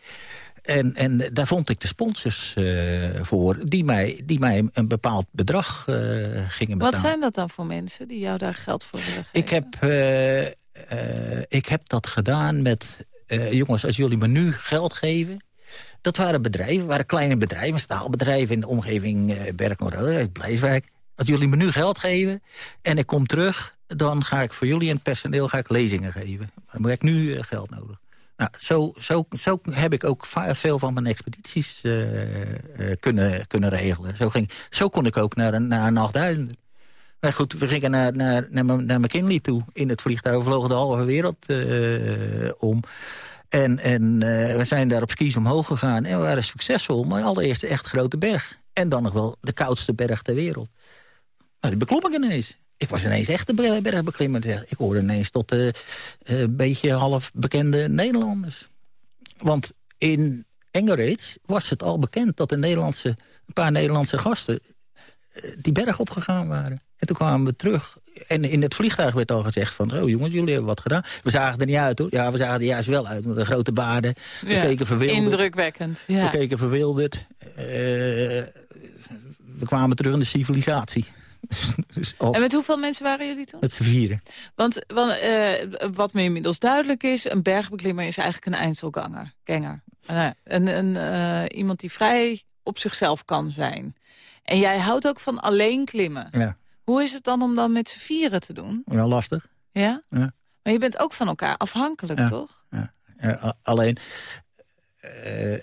[SPEAKER 4] En, en daar vond ik de sponsors uh, voor die mij, die mij een bepaald bedrag uh, gingen betalen.
[SPEAKER 3] Wat zijn dat dan voor mensen die jou daar geld voor willen geven?
[SPEAKER 4] Ik heb, uh, ik heb dat gedaan met... jongens, als jullie me nu geld geven... Dat waren bedrijven, waren kleine bedrijven, staalbedrijven... in de omgeving uh, Berkenrode, Blijswijk. Als jullie me nu geld geven en ik kom terug... dan ga ik voor jullie en het personeel ga ik lezingen geven. Maar dan heb ik nu geld nodig. Nou, zo, zo, zo heb ik ook veel van mijn expedities uh, uh, kunnen, kunnen regelen. Zo, ging, zo kon ik ook naar naar een 8000. Maar goed, we gingen naar, naar, naar, McKinley toe. In het vliegtuig vlogen de halve wereld uh, om. En, en we zijn daar op skis omhoog gegaan. En we waren succesvol. Maar allereerst echt grote berg. En dan nog wel de koudste berg ter wereld. Nou, die beklom ik ineens. Ik was ineens echt een bergbeklimmer. Ik hoorde ineens tot uh, een beetje half bekende Nederlanders. Want in Engereeds was het al bekend dat de Nederlandse, een paar Nederlandse gasten die berg opgegaan waren. En toen kwamen we terug. En in het vliegtuig werd al gezegd van... oh jongens, jullie hebben wat gedaan. We zagen er niet uit hoor. Ja, we zagen er juist wel uit. Met een grote baarden. We keken verwilderd.
[SPEAKER 3] Indrukwekkend. Ja.
[SPEAKER 4] We keken verwilderd. Uh, we kwamen terug in de civilisatie.
[SPEAKER 3] Dus als... En met hoeveel mensen waren jullie toen?
[SPEAKER 4] Met z'n vieren.
[SPEAKER 3] Want, want uh, wat me inmiddels duidelijk is... een bergbeklimmer is eigenlijk een Einzelganger. Ganger. Uh, een, een, uh, iemand die vrij op zichzelf kan zijn. En jij houdt ook van alleen klimmen.
[SPEAKER 4] Ja.
[SPEAKER 3] Hoe is het dan om dan met z'n vieren te doen?
[SPEAKER 4] Ja, lastig.
[SPEAKER 3] Ja?
[SPEAKER 4] ja?
[SPEAKER 3] Maar je bent ook van elkaar afhankelijk,
[SPEAKER 4] ja.
[SPEAKER 3] toch?
[SPEAKER 4] Ja. ja alleen,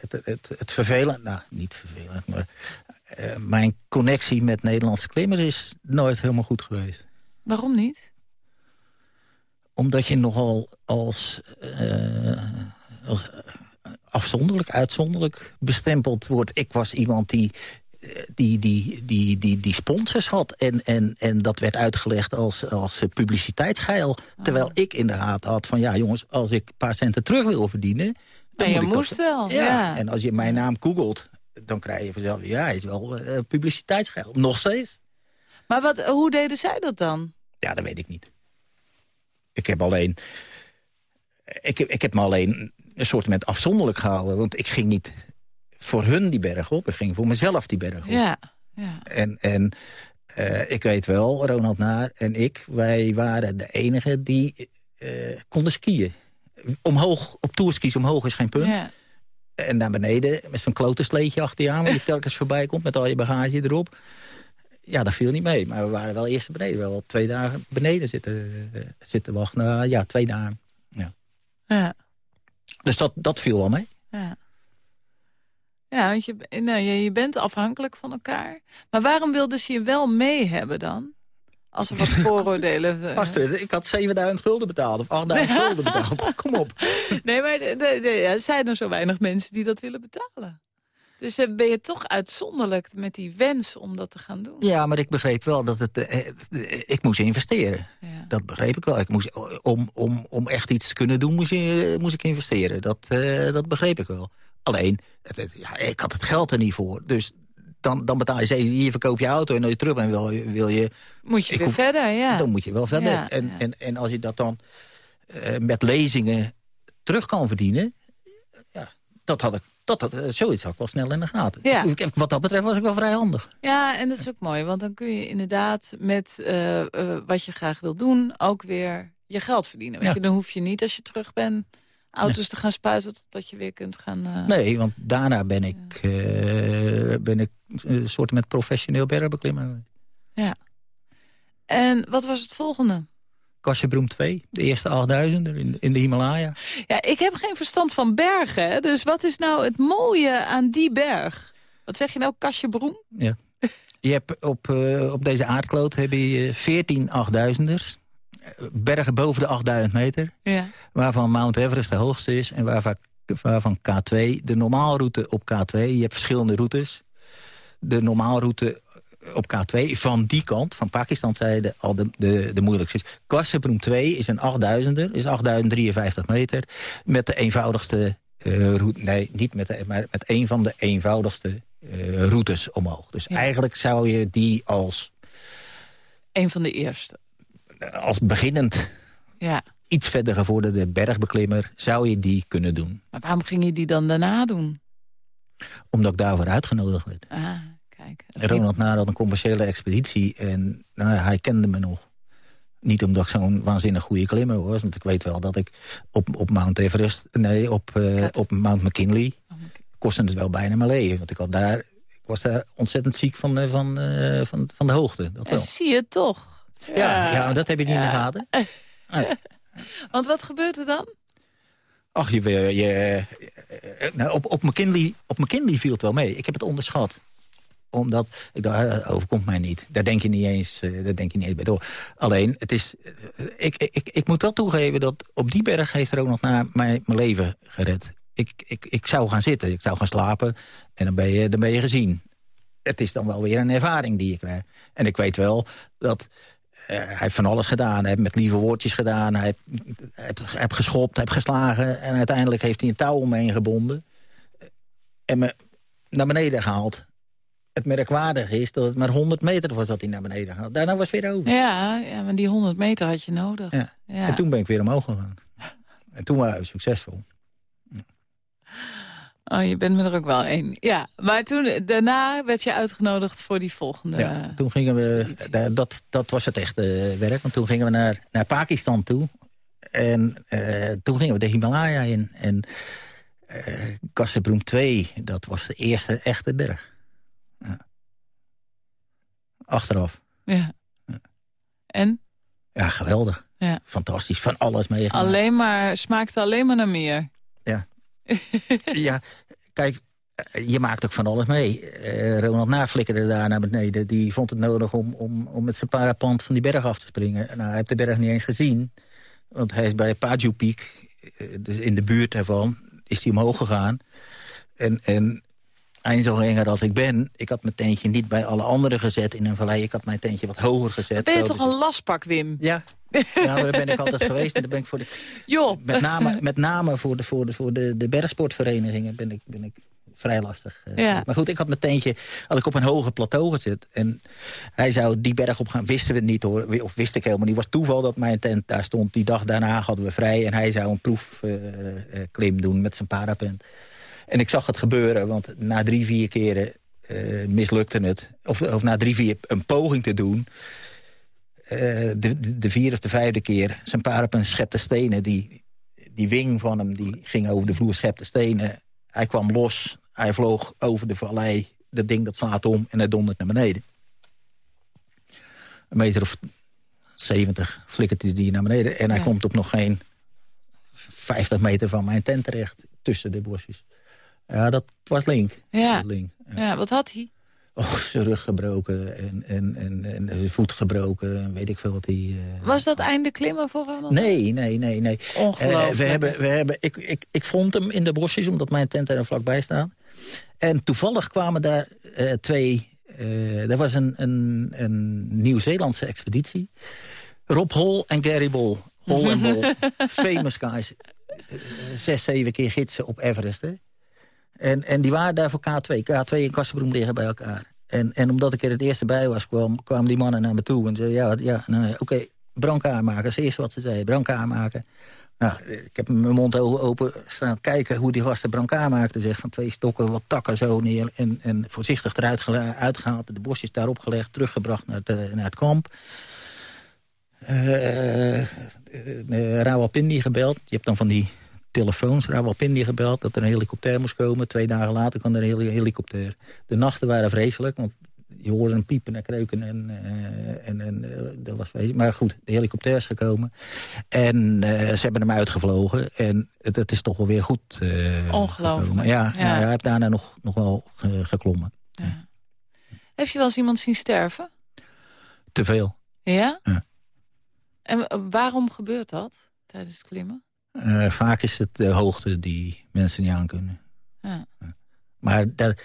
[SPEAKER 4] het, het, het vervelend... Nou, niet vervelend, maar... Uh, mijn connectie met Nederlandse klimmers is nooit helemaal goed geweest.
[SPEAKER 3] Waarom niet?
[SPEAKER 4] Omdat je nogal als, uh, als afzonderlijk, uitzonderlijk bestempeld wordt. Ik was iemand die die, die, die, die, die sponsors had. En, en, en dat werd uitgelegd als, als publiciteitsgeil. Oh. Terwijl ik in de haat had van... ja jongens, als ik een paar centen terug wil verdienen... Dan
[SPEAKER 3] je moest wel.
[SPEAKER 4] Ja.
[SPEAKER 3] ja.
[SPEAKER 4] En als je mijn naam googelt, dan krijg je vanzelf... ja, is wel uh, publiciteitsgeil. Nog steeds.
[SPEAKER 3] Maar wat, hoe deden zij dat dan?
[SPEAKER 4] Ja, dat weet ik niet. Ik heb alleen... Ik, ik heb me alleen een soort met afzonderlijk gehouden. Want ik ging niet voor hun die berg op. Ik ging voor mezelf die berg op.
[SPEAKER 3] Ja, ja.
[SPEAKER 4] En, en uh, ik weet wel, Ronald Naar en ik... wij waren de enigen die uh, konden skiën. Omhoog, op toerskis omhoog is geen punt.
[SPEAKER 3] Ja.
[SPEAKER 4] En naar beneden met zo'n klote sleetje achter je aan... waar je telkens voorbij komt met al je bagage erop. Ja, dat viel niet mee. Maar we waren wel eerst beneden. Wel twee dagen beneden zitten, uh, zitten wachten. Nou, ja, twee dagen. Ja.
[SPEAKER 3] ja.
[SPEAKER 4] Dus dat, dat viel wel mee.
[SPEAKER 3] Ja. Ja, want je, nou, je, je bent afhankelijk van elkaar. Maar waarom wilden ze je wel mee hebben dan? Als er wat vooroordelen...
[SPEAKER 4] Astrid, ik had 7000 gulden betaald of 8000 gulden betaald. Kom op.
[SPEAKER 3] Nee, maar er zijn er zo weinig mensen die dat willen betalen. Dus ben je toch uitzonderlijk met die wens om dat te gaan doen.
[SPEAKER 4] Ja, maar ik begreep wel dat het... Eh, ik moest investeren.
[SPEAKER 3] Ja.
[SPEAKER 4] Dat begreep ik wel. Ik moest, om, om, om echt iets te kunnen doen, moest, je, moest ik investeren. Dat, dat begreep ik wel. Alleen, het, het, ja, ik had het geld er niet voor. Dus dan, dan betaal je, hier verkoop je auto en dan je terug en wil, wil je...
[SPEAKER 3] Moet je weer hoef, verder, ja.
[SPEAKER 4] Dan moet je wel verder.
[SPEAKER 3] Ja,
[SPEAKER 4] en,
[SPEAKER 3] ja.
[SPEAKER 4] En, en als je dat dan uh, met lezingen terug kan verdienen... Ja, dat had ik, dat had, zoiets had ik wel snel in de gaten.
[SPEAKER 3] Ja.
[SPEAKER 4] Ik, wat dat betreft was ik wel vrij handig.
[SPEAKER 3] Ja, en dat is ook mooi. Want dan kun je inderdaad met uh, uh, wat je graag wil doen... ook weer je geld verdienen. Weet
[SPEAKER 4] Ja.
[SPEAKER 3] je, dan hoef je niet als je terug bent auto's te gaan spuiten... totdat je weer kunt gaan... uh,
[SPEAKER 4] Nee, want daarna ben ik, uh, ben ik een soort met professioneel bergbeklimmer.
[SPEAKER 3] Ja. En wat was het volgende?
[SPEAKER 4] Kassebroem 2, de eerste 8000 in, in de Himalaya.
[SPEAKER 3] Ja, ik heb geen verstand van bergen. Dus wat is nou het mooie aan die berg? Wat zeg je nou, Kassebroem?
[SPEAKER 4] Ja. Je hebt op, uh, op deze aardkloot heb je 14 8000ers. Bergen boven de 8000 meter.
[SPEAKER 3] Ja.
[SPEAKER 4] Waarvan Mount Everest de hoogste is. En waarvan, waarvan K2, de normaalroute op K2. Je hebt verschillende routes. De normaalroute op K2 van die kant, van Pakistan, zijde al de, de, de moeilijkste is. Kassebroem 2 is een 8000er, is 8053 meter. Met de eenvoudigste uh, route, nee, niet met, de, maar met een van de eenvoudigste uh, routes omhoog. Dus
[SPEAKER 3] Ja.
[SPEAKER 4] eigenlijk zou je die als,
[SPEAKER 3] Een van de eerste.
[SPEAKER 4] Als beginnend
[SPEAKER 3] Ja.
[SPEAKER 4] iets verder gevorderde bergbeklimmer, zou je die kunnen doen.
[SPEAKER 3] Maar waarom ging je die dan daarna doen?
[SPEAKER 4] Omdat ik daarvoor uitgenodigd werd.
[SPEAKER 3] Ah, kijk.
[SPEAKER 4] Ronald Naar had een commerciële expeditie en nou, hij kende me nog. Niet omdat ik zo'n waanzinnig goede klimmer was. Want ik weet wel dat ik op, op Mount Everest... Nee, op, uh, op Mount McKinley...
[SPEAKER 3] Oh,
[SPEAKER 4] kostte het wel bijna mijn leven. Want ik, had daar, ik was daar ontzettend ziek van, uh, van, uh, van, van de hoogte. Dat wel.
[SPEAKER 3] zie je toch.
[SPEAKER 4] Ja, ja, maar dat heb je niet
[SPEAKER 3] Ja.
[SPEAKER 4] in de gaten. Nee.
[SPEAKER 3] Want wat gebeurt er dan?
[SPEAKER 4] Ach, je, je, je, nou, op, op, McKinley, op McKinley viel het wel mee. Ik heb het onderschat. Omdat, ik dacht, dat overkomt mij niet. Daar denk je niet eens, daar denk je niet eens bij door. Alleen, het is, ik, ik, ik moet wel toegeven dat op die berg heeft Ronald naar mij mijn leven gered. Ik, ik, ik zou gaan zitten, ik zou gaan slapen en dan ben, je, dan ben je gezien. Het is dan wel weer een ervaring die je krijgt. En ik weet wel dat hij heeft van alles gedaan. Hij heeft met lieve woordjes gedaan. Hij heeft, hij heeft, hij heeft geschopt, hij heeft geslagen. En uiteindelijk heeft hij een touw om me heen gebonden. En me naar beneden gehaald. het merkwaardige is dat het maar 100 meter was dat hij naar beneden gaat. Daarna was het weer over.
[SPEAKER 3] Ja, ja, maar die 100 meter had je nodig. Ja.
[SPEAKER 4] En toen ben ik weer omhoog gegaan. En toen waren we succesvol.
[SPEAKER 3] Oh, je bent me er ook wel één. Ja, maar toen, daarna werd je uitgenodigd voor die volgende... Ja,
[SPEAKER 4] toen gingen we, dat, dat was het echte werk, want toen gingen we naar, naar Pakistan toe. En uh, toen gingen we de Himalaya in. En uh, Kassebroem 2, dat was de eerste echte berg. Ja. Achteraf.
[SPEAKER 3] Ja. ja. En?
[SPEAKER 4] Ja, geweldig. Ja. Fantastisch, van alles meegemaakt.
[SPEAKER 3] Alleen maar, smaakte alleen maar naar meer.
[SPEAKER 4] Ja. kijk, je maakt ook van alles mee. Uh, Ronald Naflikkerde daar naar beneden. Die vond het nodig om, om, om met zijn parapand van die berg af te springen. Nou, hij heeft de berg niet eens gezien. Want hij is bij Paju Peak, eh, dus in de buurt daarvan, is hij omhoog gegaan. En, en eindselganger als ik ben, ik had mijn tentje niet bij alle anderen gezet in een vallei. Ik had mijn tentje wat hoger gezet.
[SPEAKER 3] Ben je toch een lastpak, Wim?
[SPEAKER 4] Ja, ja, daar ben ik altijd geweest. En ben ik voor de. Met name, met name voor, de, voor, de, voor de, de bergsportverenigingen ben ik, ben ik vrij lastig. Eh. Ja. Maar goed, ik had mijn teentje had ik op een hoger plateau gezet. En hij zou die berg op gaan, wisten we het niet hoor. Of wist ik helemaal niet. Het was toeval dat mijn tent daar stond. Die dag daarna hadden we vrij. En hij zou een proefklim uh, doen met zijn parapent. En ik zag het gebeuren, want na drie, vier keren uh, mislukte het. Of, of na drie, vier een poging te doen... Uh, de, de vierde of de vijfde keer zijn parapent schepte stenen. Die, die wing van hem die ging over de vloer, schepte stenen. Hij kwam los, hij vloog over de vallei. Dat ding dat slaat om en hij dondert naar beneden. Een meter of 70 flikkert hij die naar beneden. En hij komt op nog geen 50 meter van mijn tent terecht. Tussen de bosjes. Ja, dat was Link.
[SPEAKER 3] Ja, link. ja. wat had hij?
[SPEAKER 4] Oh, zijn rug gebroken en, en, en, en zijn voet gebroken. En weet ik veel wat hij... Uh,
[SPEAKER 3] was dat einde klimmen voor Ronald?
[SPEAKER 4] Nee, nee, nee. nee.
[SPEAKER 3] Ongelooflijk.
[SPEAKER 4] Uh, we hebben, we hebben, ik, ik, ik vond hem in de bosjes, omdat mijn tent er vlakbij staat. En toevallig kwamen daar uh, twee... er was een, een, een Nieuw-Zeelandse expeditie. Rob Hol en Gary Bol. Hol en Bol. Famous guys. Zes, zeven keer gidsen op Everest, hè? En, en die waren daar voor K2. K2 en Kassenbroem liggen bij elkaar. En, en omdat ik er het eerste bij was, kwam, kwamen die mannen naar me toe. En zeiden, ja, ja nou, oké, okay, maken. Dat is eerst wat ze zeiden, brancard maken. Nou, ik heb mijn mond open staan kijken hoe die gasten brancard maakten. Zeg, van twee stokken, wat takken zo neer. En, en voorzichtig eruit uitgehaald, de bosjes daarop gelegd, teruggebracht naar het, naar het kamp. Uh, uh, Rawalpindi gebeld. Je hebt dan van die telefoons, Rawalpindi gebeld... dat er een helikopter moest komen. Twee dagen later kwam er een helikopter. De nachten waren vreselijk, want je hoorde een piepen en kreuken en, uh, en, en uh, dat was vreselijk. Maar goed, de helikopter is gekomen. En uh, ze hebben hem uitgevlogen. En het, is toch wel weer goed
[SPEAKER 3] Ongelooflijk.
[SPEAKER 4] Ja, ja. hij heeft daarna nog, nog wel geklommen. Ja.
[SPEAKER 3] Heb je wel eens iemand zien sterven?
[SPEAKER 4] Te veel.
[SPEAKER 3] Ja? ja? En waarom gebeurt dat tijdens het klimmen?
[SPEAKER 4] Uh, vaak is het de hoogte die mensen niet aankunnen. Ja. Maar daar,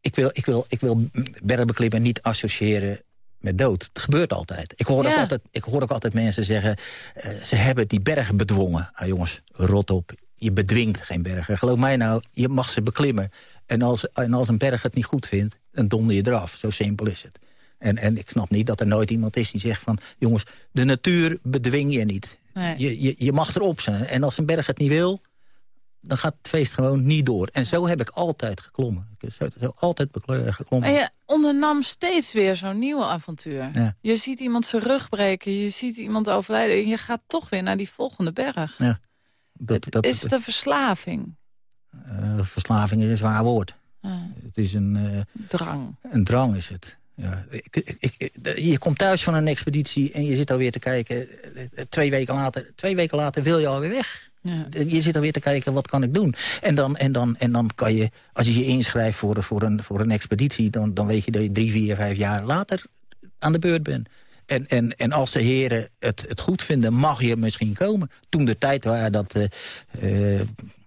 [SPEAKER 4] ik, wil, ik, wil, ik wil bergbeklimmen niet associëren met dood. Het gebeurt altijd. Ik hoor, ook, altijd, ik hoor ook altijd mensen zeggen... Uh, ze hebben die bergen bedwongen. Ah, jongens, rot op. Je bedwingt geen bergen. Geloof mij nou, je mag ze beklimmen. En als, en als een berg het niet goed vindt, dan donder je eraf. Zo simpel is het. En, en ik snap niet dat er nooit iemand is die zegt van... jongens, de natuur bedwing je niet. Nee. Je, je, je mag erop zijn. En als een berg het niet wil, dan gaat het feest gewoon niet door. En zo heb ik altijd geklommen. Ik heb zo, altijd geklommen.
[SPEAKER 3] En je ondernam steeds weer zo'n nieuwe avontuur. Ja. Je ziet iemand zijn rug breken, je ziet iemand overlijden... en je gaat toch weer naar die volgende berg. Ja. Dat, dat, is het een verslaving?
[SPEAKER 4] Uh, verslaving is een zwaar woord. Het is een... Uh,
[SPEAKER 3] drang.
[SPEAKER 4] Een drang is het. Ja, ik, ik, je komt thuis van een expeditie en je zit alweer te kijken. Twee weken later, twee weken later wil je alweer weg. Ja. Je zit alweer te kijken, wat kan ik doen? En dan, en dan, en dan kan je, als je je inschrijft voor, voor, een, voor een expeditie... Dan, dan weet je dat je drie, vier, vijf jaar later aan de beurt bent. En, en, en als de heren het, het goed vinden, mag je misschien komen. Toen de tijd waar dat... Uh, overzijste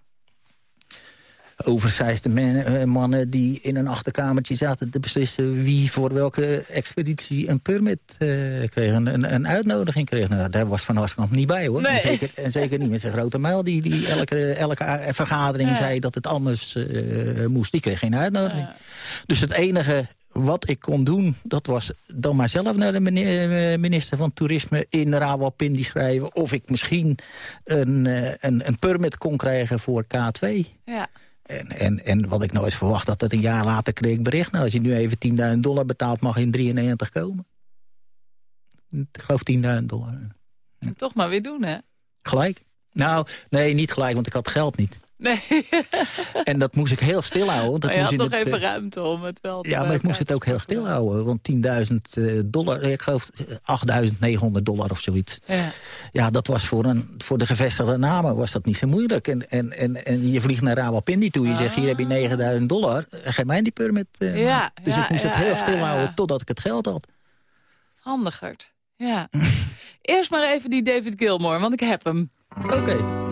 [SPEAKER 4] eh, mannen die in een achterkamertje zaten te beslissen... wie voor welke expeditie een permit uh, kreeg, een, een, uitnodiging kreeg. Nou, daar was Van Haskamp niet bij, hoor. En, zeker, en zeker niet met zijn grote muil, die, die elke, elke vergadering zei dat het anders moest. Die kreeg geen uitnodiging. Dus het enige wat ik kon doen, dat was dan maar zelf naar de minister van Toerisme in Rawalpindi schrijven. Of ik misschien een, een, een permit kon krijgen voor K2.
[SPEAKER 3] Ja.
[SPEAKER 4] En, en, en wat ik nooit verwacht, dat het een jaar later kreeg ik bericht. Nou, als je nu even 10.000 dollar betaalt, mag je in 93 komen. Ik geloof 10.000 dollar.
[SPEAKER 3] Toch maar weer doen, hè?
[SPEAKER 4] Gelijk. Nou, nee, niet gelijk, want ik had geld niet.
[SPEAKER 3] Nee.
[SPEAKER 4] en dat moest ik heel stil houden. Dat
[SPEAKER 3] je
[SPEAKER 4] moest
[SPEAKER 3] had nog even
[SPEAKER 4] eh,
[SPEAKER 3] ruimte om het wel
[SPEAKER 4] te Ja, maar ik moest het ook heel stil houden. Want 10.000 uh, dollar, ik geloof 8.900 dollar of zoiets.
[SPEAKER 3] Ja.
[SPEAKER 4] ja, dat was voor, een, voor de gevestigde namen was dat niet zo moeilijk. En, en, en, en je vliegt naar Rawalpindi toe. Je zegt, hier heb je 9.000 dollar. Geef mij die permit. Uh,
[SPEAKER 3] ja,
[SPEAKER 4] dus
[SPEAKER 3] ja,
[SPEAKER 4] ik moest het heel stil houden totdat ik het geld had.
[SPEAKER 3] Handigerd. Ja. Eerst maar even die David Gilmore, want ik heb hem.
[SPEAKER 4] Oké.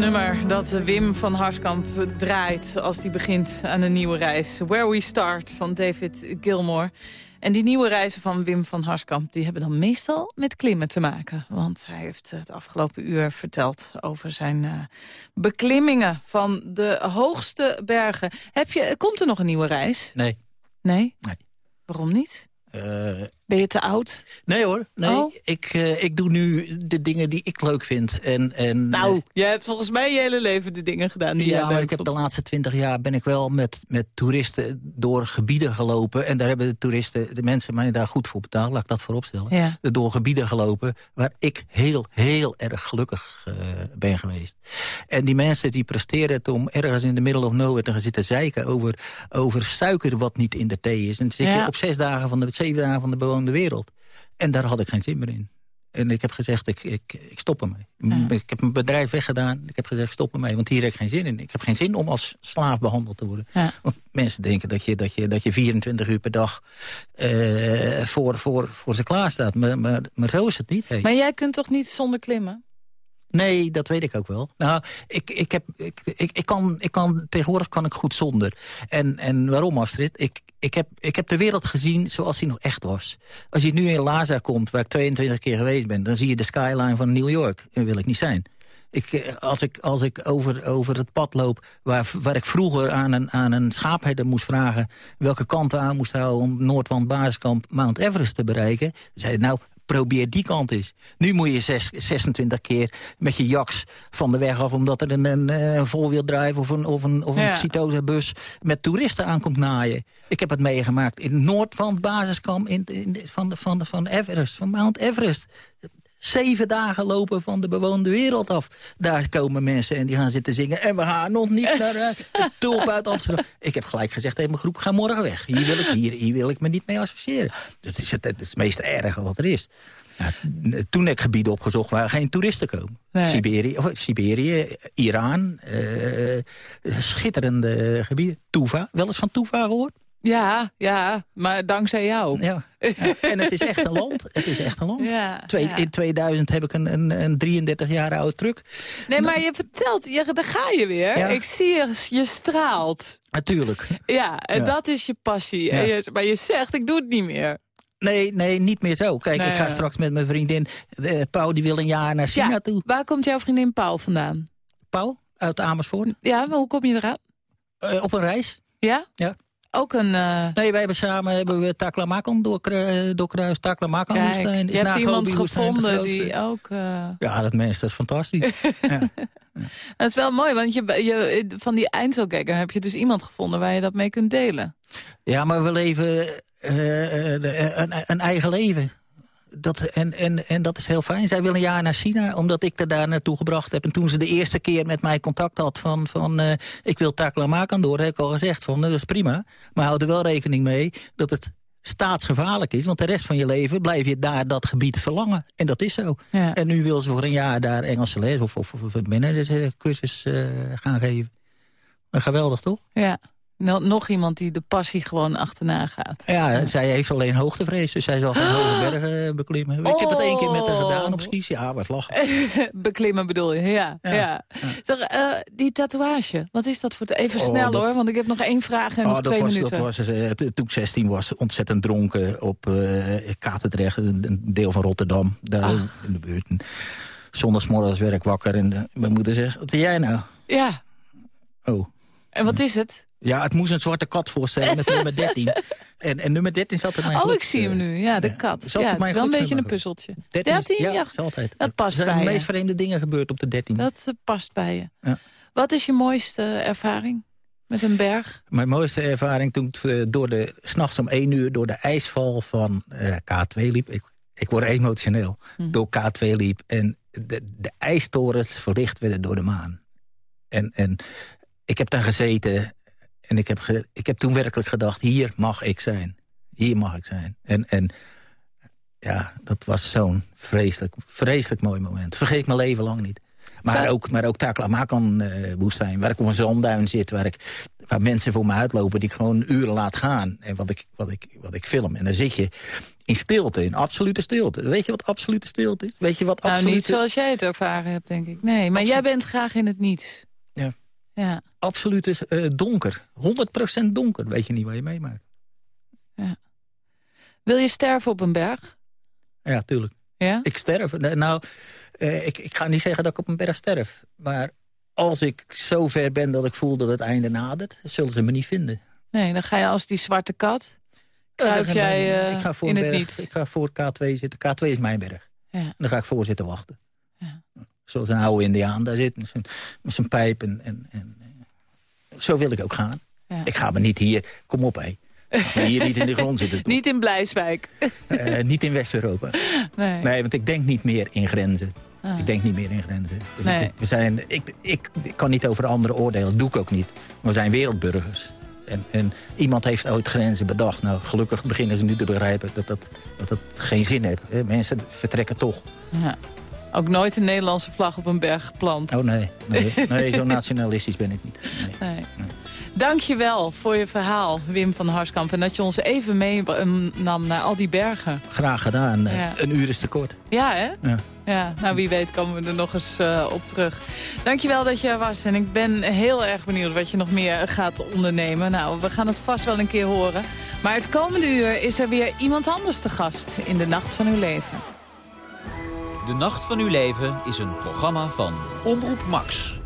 [SPEAKER 3] Nummer dat Wim van Harskamp draait als hij begint aan een nieuwe reis. Where We Start van David Gilmore. En die nieuwe reizen van Wim van Harskamp... die hebben dan meestal met klimmen te maken. Want hij heeft het afgelopen uur verteld over zijn uh, beklimmingen... van de hoogste bergen. Heb je, komt er nog een nieuwe reis?
[SPEAKER 4] Nee.
[SPEAKER 3] Nee?
[SPEAKER 4] Nee.
[SPEAKER 3] Waarom niet? Uh, ben je te oud?
[SPEAKER 4] Nee hoor, nee. Oh. Ik, uh, ik doe nu de dingen die ik leuk vind. En, en,
[SPEAKER 3] nou, uh, jij hebt volgens mij je hele leven de dingen gedaan die
[SPEAKER 4] Ja, maar ik heb de laatste twintig jaar ben ik wel met, met toeristen door gebieden gelopen. En daar hebben de toeristen, de mensen mij daar goed voor betaald. Laat ik dat voorop stellen.
[SPEAKER 3] Ja.
[SPEAKER 4] Door gebieden gelopen waar ik heel, heel erg gelukkig uh, ben geweest. En die mensen die presteren het om ergens in de middle of nowhere te gaan zitten zeiken over, over suiker wat niet in de thee is. En dan zit
[SPEAKER 3] ja.
[SPEAKER 4] je op zes dagen van de zeven dagen van de bewoner de wereld. En daar had ik geen zin meer in. En ik heb gezegd, ik, ik, ik stop ermee.
[SPEAKER 3] Ja.
[SPEAKER 4] Ik heb mijn bedrijf weggedaan. Ik heb gezegd, stop ermee, want hier heb ik geen zin in. Ik heb geen zin om als slaaf behandeld te worden.
[SPEAKER 3] Ja.
[SPEAKER 4] Want mensen denken dat je, dat je, dat je 24 uur per dag uh, voor, voor, voor ze klaar staat. Maar, maar, maar zo is het niet. Hey.
[SPEAKER 3] Maar jij kunt toch niet zonder klimmen?
[SPEAKER 4] Nee, dat weet ik ook wel. Nou, ik, ik, heb, ik, ik, ik, kan, ik kan, tegenwoordig kan ik goed zonder. En, en waarom, Astrid? Ik, ik, heb, ik heb de wereld gezien zoals die nog echt was. Als je nu in Laza komt, waar ik 22 keer geweest ben... dan zie je de skyline van New York. En wil ik niet zijn. Ik, als ik, als ik over, over het pad loop waar, waar ik vroeger aan een, aan een schaapherder moest vragen... welke kant aan moest houden om Noordwand Basiskamp Mount Everest te bereiken... zei hij, nou, probeer die kant eens. Nu moet je zes, 26 keer met je jaks van de weg af... omdat er een, een, een of een, of een, of een
[SPEAKER 3] Ja.
[SPEAKER 4] Citoza-bus met toeristen aankomt naaien. Ik heb het meegemaakt in Noordwand Basiskamp in, in, van, van, van Everest, van Mount Everest. Zeven dagen lopen van de bewoonde wereld af. Daar komen mensen en die gaan zitten zingen. En we gaan nog niet naar uh, de tulp uit Amsterdam. Ik heb gelijk gezegd tegen mijn groep, ga morgen weg. Hier wil ik, hier, hier wil ik me niet mee associëren. Dat is het, het, is het meest erge wat er is. Ja, toen heb ik gebieden opgezocht waar geen toeristen komen.
[SPEAKER 3] Nee.
[SPEAKER 4] Siberië, of Siberië, Iran, uh, schitterende gebieden. Tuva, wel eens van Tuva gehoord?
[SPEAKER 3] Ja, ja, maar dankzij jou.
[SPEAKER 4] Ja. ja. En het is echt een land. Het is echt een land.
[SPEAKER 3] Ja,
[SPEAKER 4] Twee,
[SPEAKER 3] ja.
[SPEAKER 4] In 2000 heb ik een, een, een 33 jaar oude truck.
[SPEAKER 3] Nee, maar je vertelt, je, daar ga je weer.
[SPEAKER 4] Ja.
[SPEAKER 3] Ik zie je, je straalt.
[SPEAKER 4] Natuurlijk.
[SPEAKER 3] Ja, en
[SPEAKER 4] Ja.
[SPEAKER 3] dat is je passie.
[SPEAKER 4] Ja.
[SPEAKER 3] En je, maar je zegt, ik doe het niet meer.
[SPEAKER 4] Nee, nee, niet meer zo. Kijk,
[SPEAKER 3] Nee,
[SPEAKER 4] ik ga
[SPEAKER 3] ja.
[SPEAKER 4] straks met mijn vriendin... Uh, Pauw die wil een jaar naar China
[SPEAKER 3] Ja,
[SPEAKER 4] toe.
[SPEAKER 3] waar komt jouw vriendin Paul vandaan?
[SPEAKER 4] Pauw, uit Amersfoort.
[SPEAKER 3] Ja, maar hoe kom je eraan?
[SPEAKER 4] Uh, op een reis.
[SPEAKER 3] Ja?
[SPEAKER 4] Ja.
[SPEAKER 3] Ook een... Uh...
[SPEAKER 4] Nee, wij hebben samen hebben we Taklamakan door, doorkruis. Taklamakan woestijn.
[SPEAKER 3] Je hebt iemand gevonden die ook... Uh...
[SPEAKER 4] Ja, dat mens, dat is fantastisch. ja.
[SPEAKER 3] Dat is wel mooi, want je, je, van die Einzelgagger heb je dus iemand gevonden waar je dat mee kunt delen.
[SPEAKER 4] Ja, maar we leven uh, een, een eigen leven dat, en, en, en dat is heel fijn. Zij wil een jaar naar China, omdat ik er daar naartoe gebracht heb. En toen ze de eerste keer met mij contact had van... van uh, ik wil maken door, heb ik al gezegd van dat is prima. Maar houd er wel rekening mee dat het staatsgevaarlijk is. Want de rest van je leven blijf je daar dat gebied verlangen. En dat is zo. En nu wil ze voor een jaar daar Engelse les of, of, of, managerscursus uh, gaan geven. Geweldig, toch?
[SPEAKER 3] Ja. Nog iemand die de passie gewoon achterna gaat.
[SPEAKER 4] Ja, zij heeft alleen hoogtevrees, dus zij zal geen hoge bergen eh, beklimmen. Ik heb het één keer met haar gedaan op skis. Ja, wat lachen.
[SPEAKER 3] beklimmen bedoel je, ja. ja. Zeg, uh, die tatoeage, wat is dat voor... Even oh, snel hoor, want ik heb nog één vraag en oh, nog twee
[SPEAKER 4] was,
[SPEAKER 3] minuten.
[SPEAKER 4] Dat was, uh, toen ik 16 was, ontzettend dronken op uh, Katendrecht, een deel van Rotterdam. Daar in de buurt. Zondagsmorgens werd ik wakker en mijn moeder zegt, wat ben jij nou?
[SPEAKER 3] Ja.
[SPEAKER 4] Oh.
[SPEAKER 3] En wat is het?
[SPEAKER 4] Ja, het moest een zwarte kat voorstellen met nummer 13. En, en nummer 13 zat er mijn
[SPEAKER 3] Oh, ik zie hem nu. Ja, de kat. Ja, het is wel een beetje een puzzeltje.
[SPEAKER 4] 13? 13? Ja, ja. altijd.
[SPEAKER 3] Dat past bij
[SPEAKER 4] je. Er
[SPEAKER 3] zijn
[SPEAKER 4] de meest vreemde dingen gebeurd op de 13.
[SPEAKER 3] Dat uh, past bij je. Ja. Wat is je mooiste ervaring met een berg?
[SPEAKER 4] Mijn mooiste ervaring toen ik uh, door de, s'nachts om 1 uur door de ijsval van uh, K2 liep. Ik, ik word emotioneel. Hm. Door K2 liep en de, de ijstorens verlicht werden door de maan. En, en ik heb daar gezeten en ik heb, ik heb toen werkelijk gedacht, hier mag ik zijn. Hier mag ik zijn. En, en ja, dat was zo'n vreselijk, vreselijk mooi moment. Vergeet mijn leven lang niet. Maar ook, maar ook Taklamakan uh, woestijn, waar ik op een zandduin zit... Waar, ik, waar mensen voor me uitlopen die ik gewoon uren laat gaan. En wat ik, wat, ik, wat ik film. En dan zit je in stilte, in absolute stilte. Weet je wat absolute stilte is? Weet je wat absolute...
[SPEAKER 3] Nou, niet zoals jij het ervaren hebt, denk ik. Nee, maar jij bent graag in het niets.
[SPEAKER 4] Ja. Absoluut is uh, donker. 100% donker. Weet je niet waar je meemaakt.
[SPEAKER 3] Ja. Wil je sterven op een berg?
[SPEAKER 4] Ja, tuurlijk.
[SPEAKER 3] Ja?
[SPEAKER 4] Ik sterf. Nou, uh, ik, ik ga niet zeggen dat ik op een berg sterf. Maar als ik zo ver ben dat ik voel dat het einde nadert... zullen ze me niet vinden.
[SPEAKER 3] Nee, dan ga je als die zwarte kat... Kruip jij uh, ik ga voor in het niets.
[SPEAKER 4] Ik ga voor K2 zitten. K2 is mijn berg.
[SPEAKER 3] Ja.
[SPEAKER 4] En dan ga ik voor zitten wachten. Ja. Zoals een oude indiaan daar zit met zijn, met zijn pijp. En, en, en, zo wil ik ook gaan. Ja. Ik ga me niet hier... Kom op, hé. Hier niet in de grond zitten.
[SPEAKER 3] niet in Blijswijk.
[SPEAKER 4] Uh, niet in West-Europa.
[SPEAKER 3] Nee.
[SPEAKER 4] nee, want ik denk niet meer in grenzen. Ah. Ik denk niet meer in grenzen. Dus
[SPEAKER 3] nee.
[SPEAKER 4] ik, we zijn, ik, ik, ik, kan niet over andere oordelen, dat doe ik ook niet. We zijn wereldburgers. En, en iemand heeft ooit grenzen bedacht. Nou, gelukkig beginnen ze nu te begrijpen dat dat, dat, dat geen zin heeft. Mensen vertrekken toch.
[SPEAKER 3] Ja. Ook nooit een Nederlandse vlag op een berg geplant.
[SPEAKER 4] Oh nee, nee, nee zo nationalistisch ben ik niet. Nee.
[SPEAKER 3] nee. nee. Dank je wel voor je verhaal, Wim van Harskamp. En dat je ons even meenam naar al die bergen.
[SPEAKER 4] Graag gedaan. Ja. Een uur is te kort.
[SPEAKER 3] Ja, hè? Ja. ja. Nou, wie weet komen we er nog eens uh, op terug. Dankjewel dat je er was. En ik ben heel erg benieuwd wat je nog meer gaat ondernemen. Nou, we gaan het vast wel een keer horen. Maar het komende uur is er weer iemand anders te gast in de Nacht van Uw Leven.
[SPEAKER 5] De Nacht van Uw Leven is een programma van Omroep Max.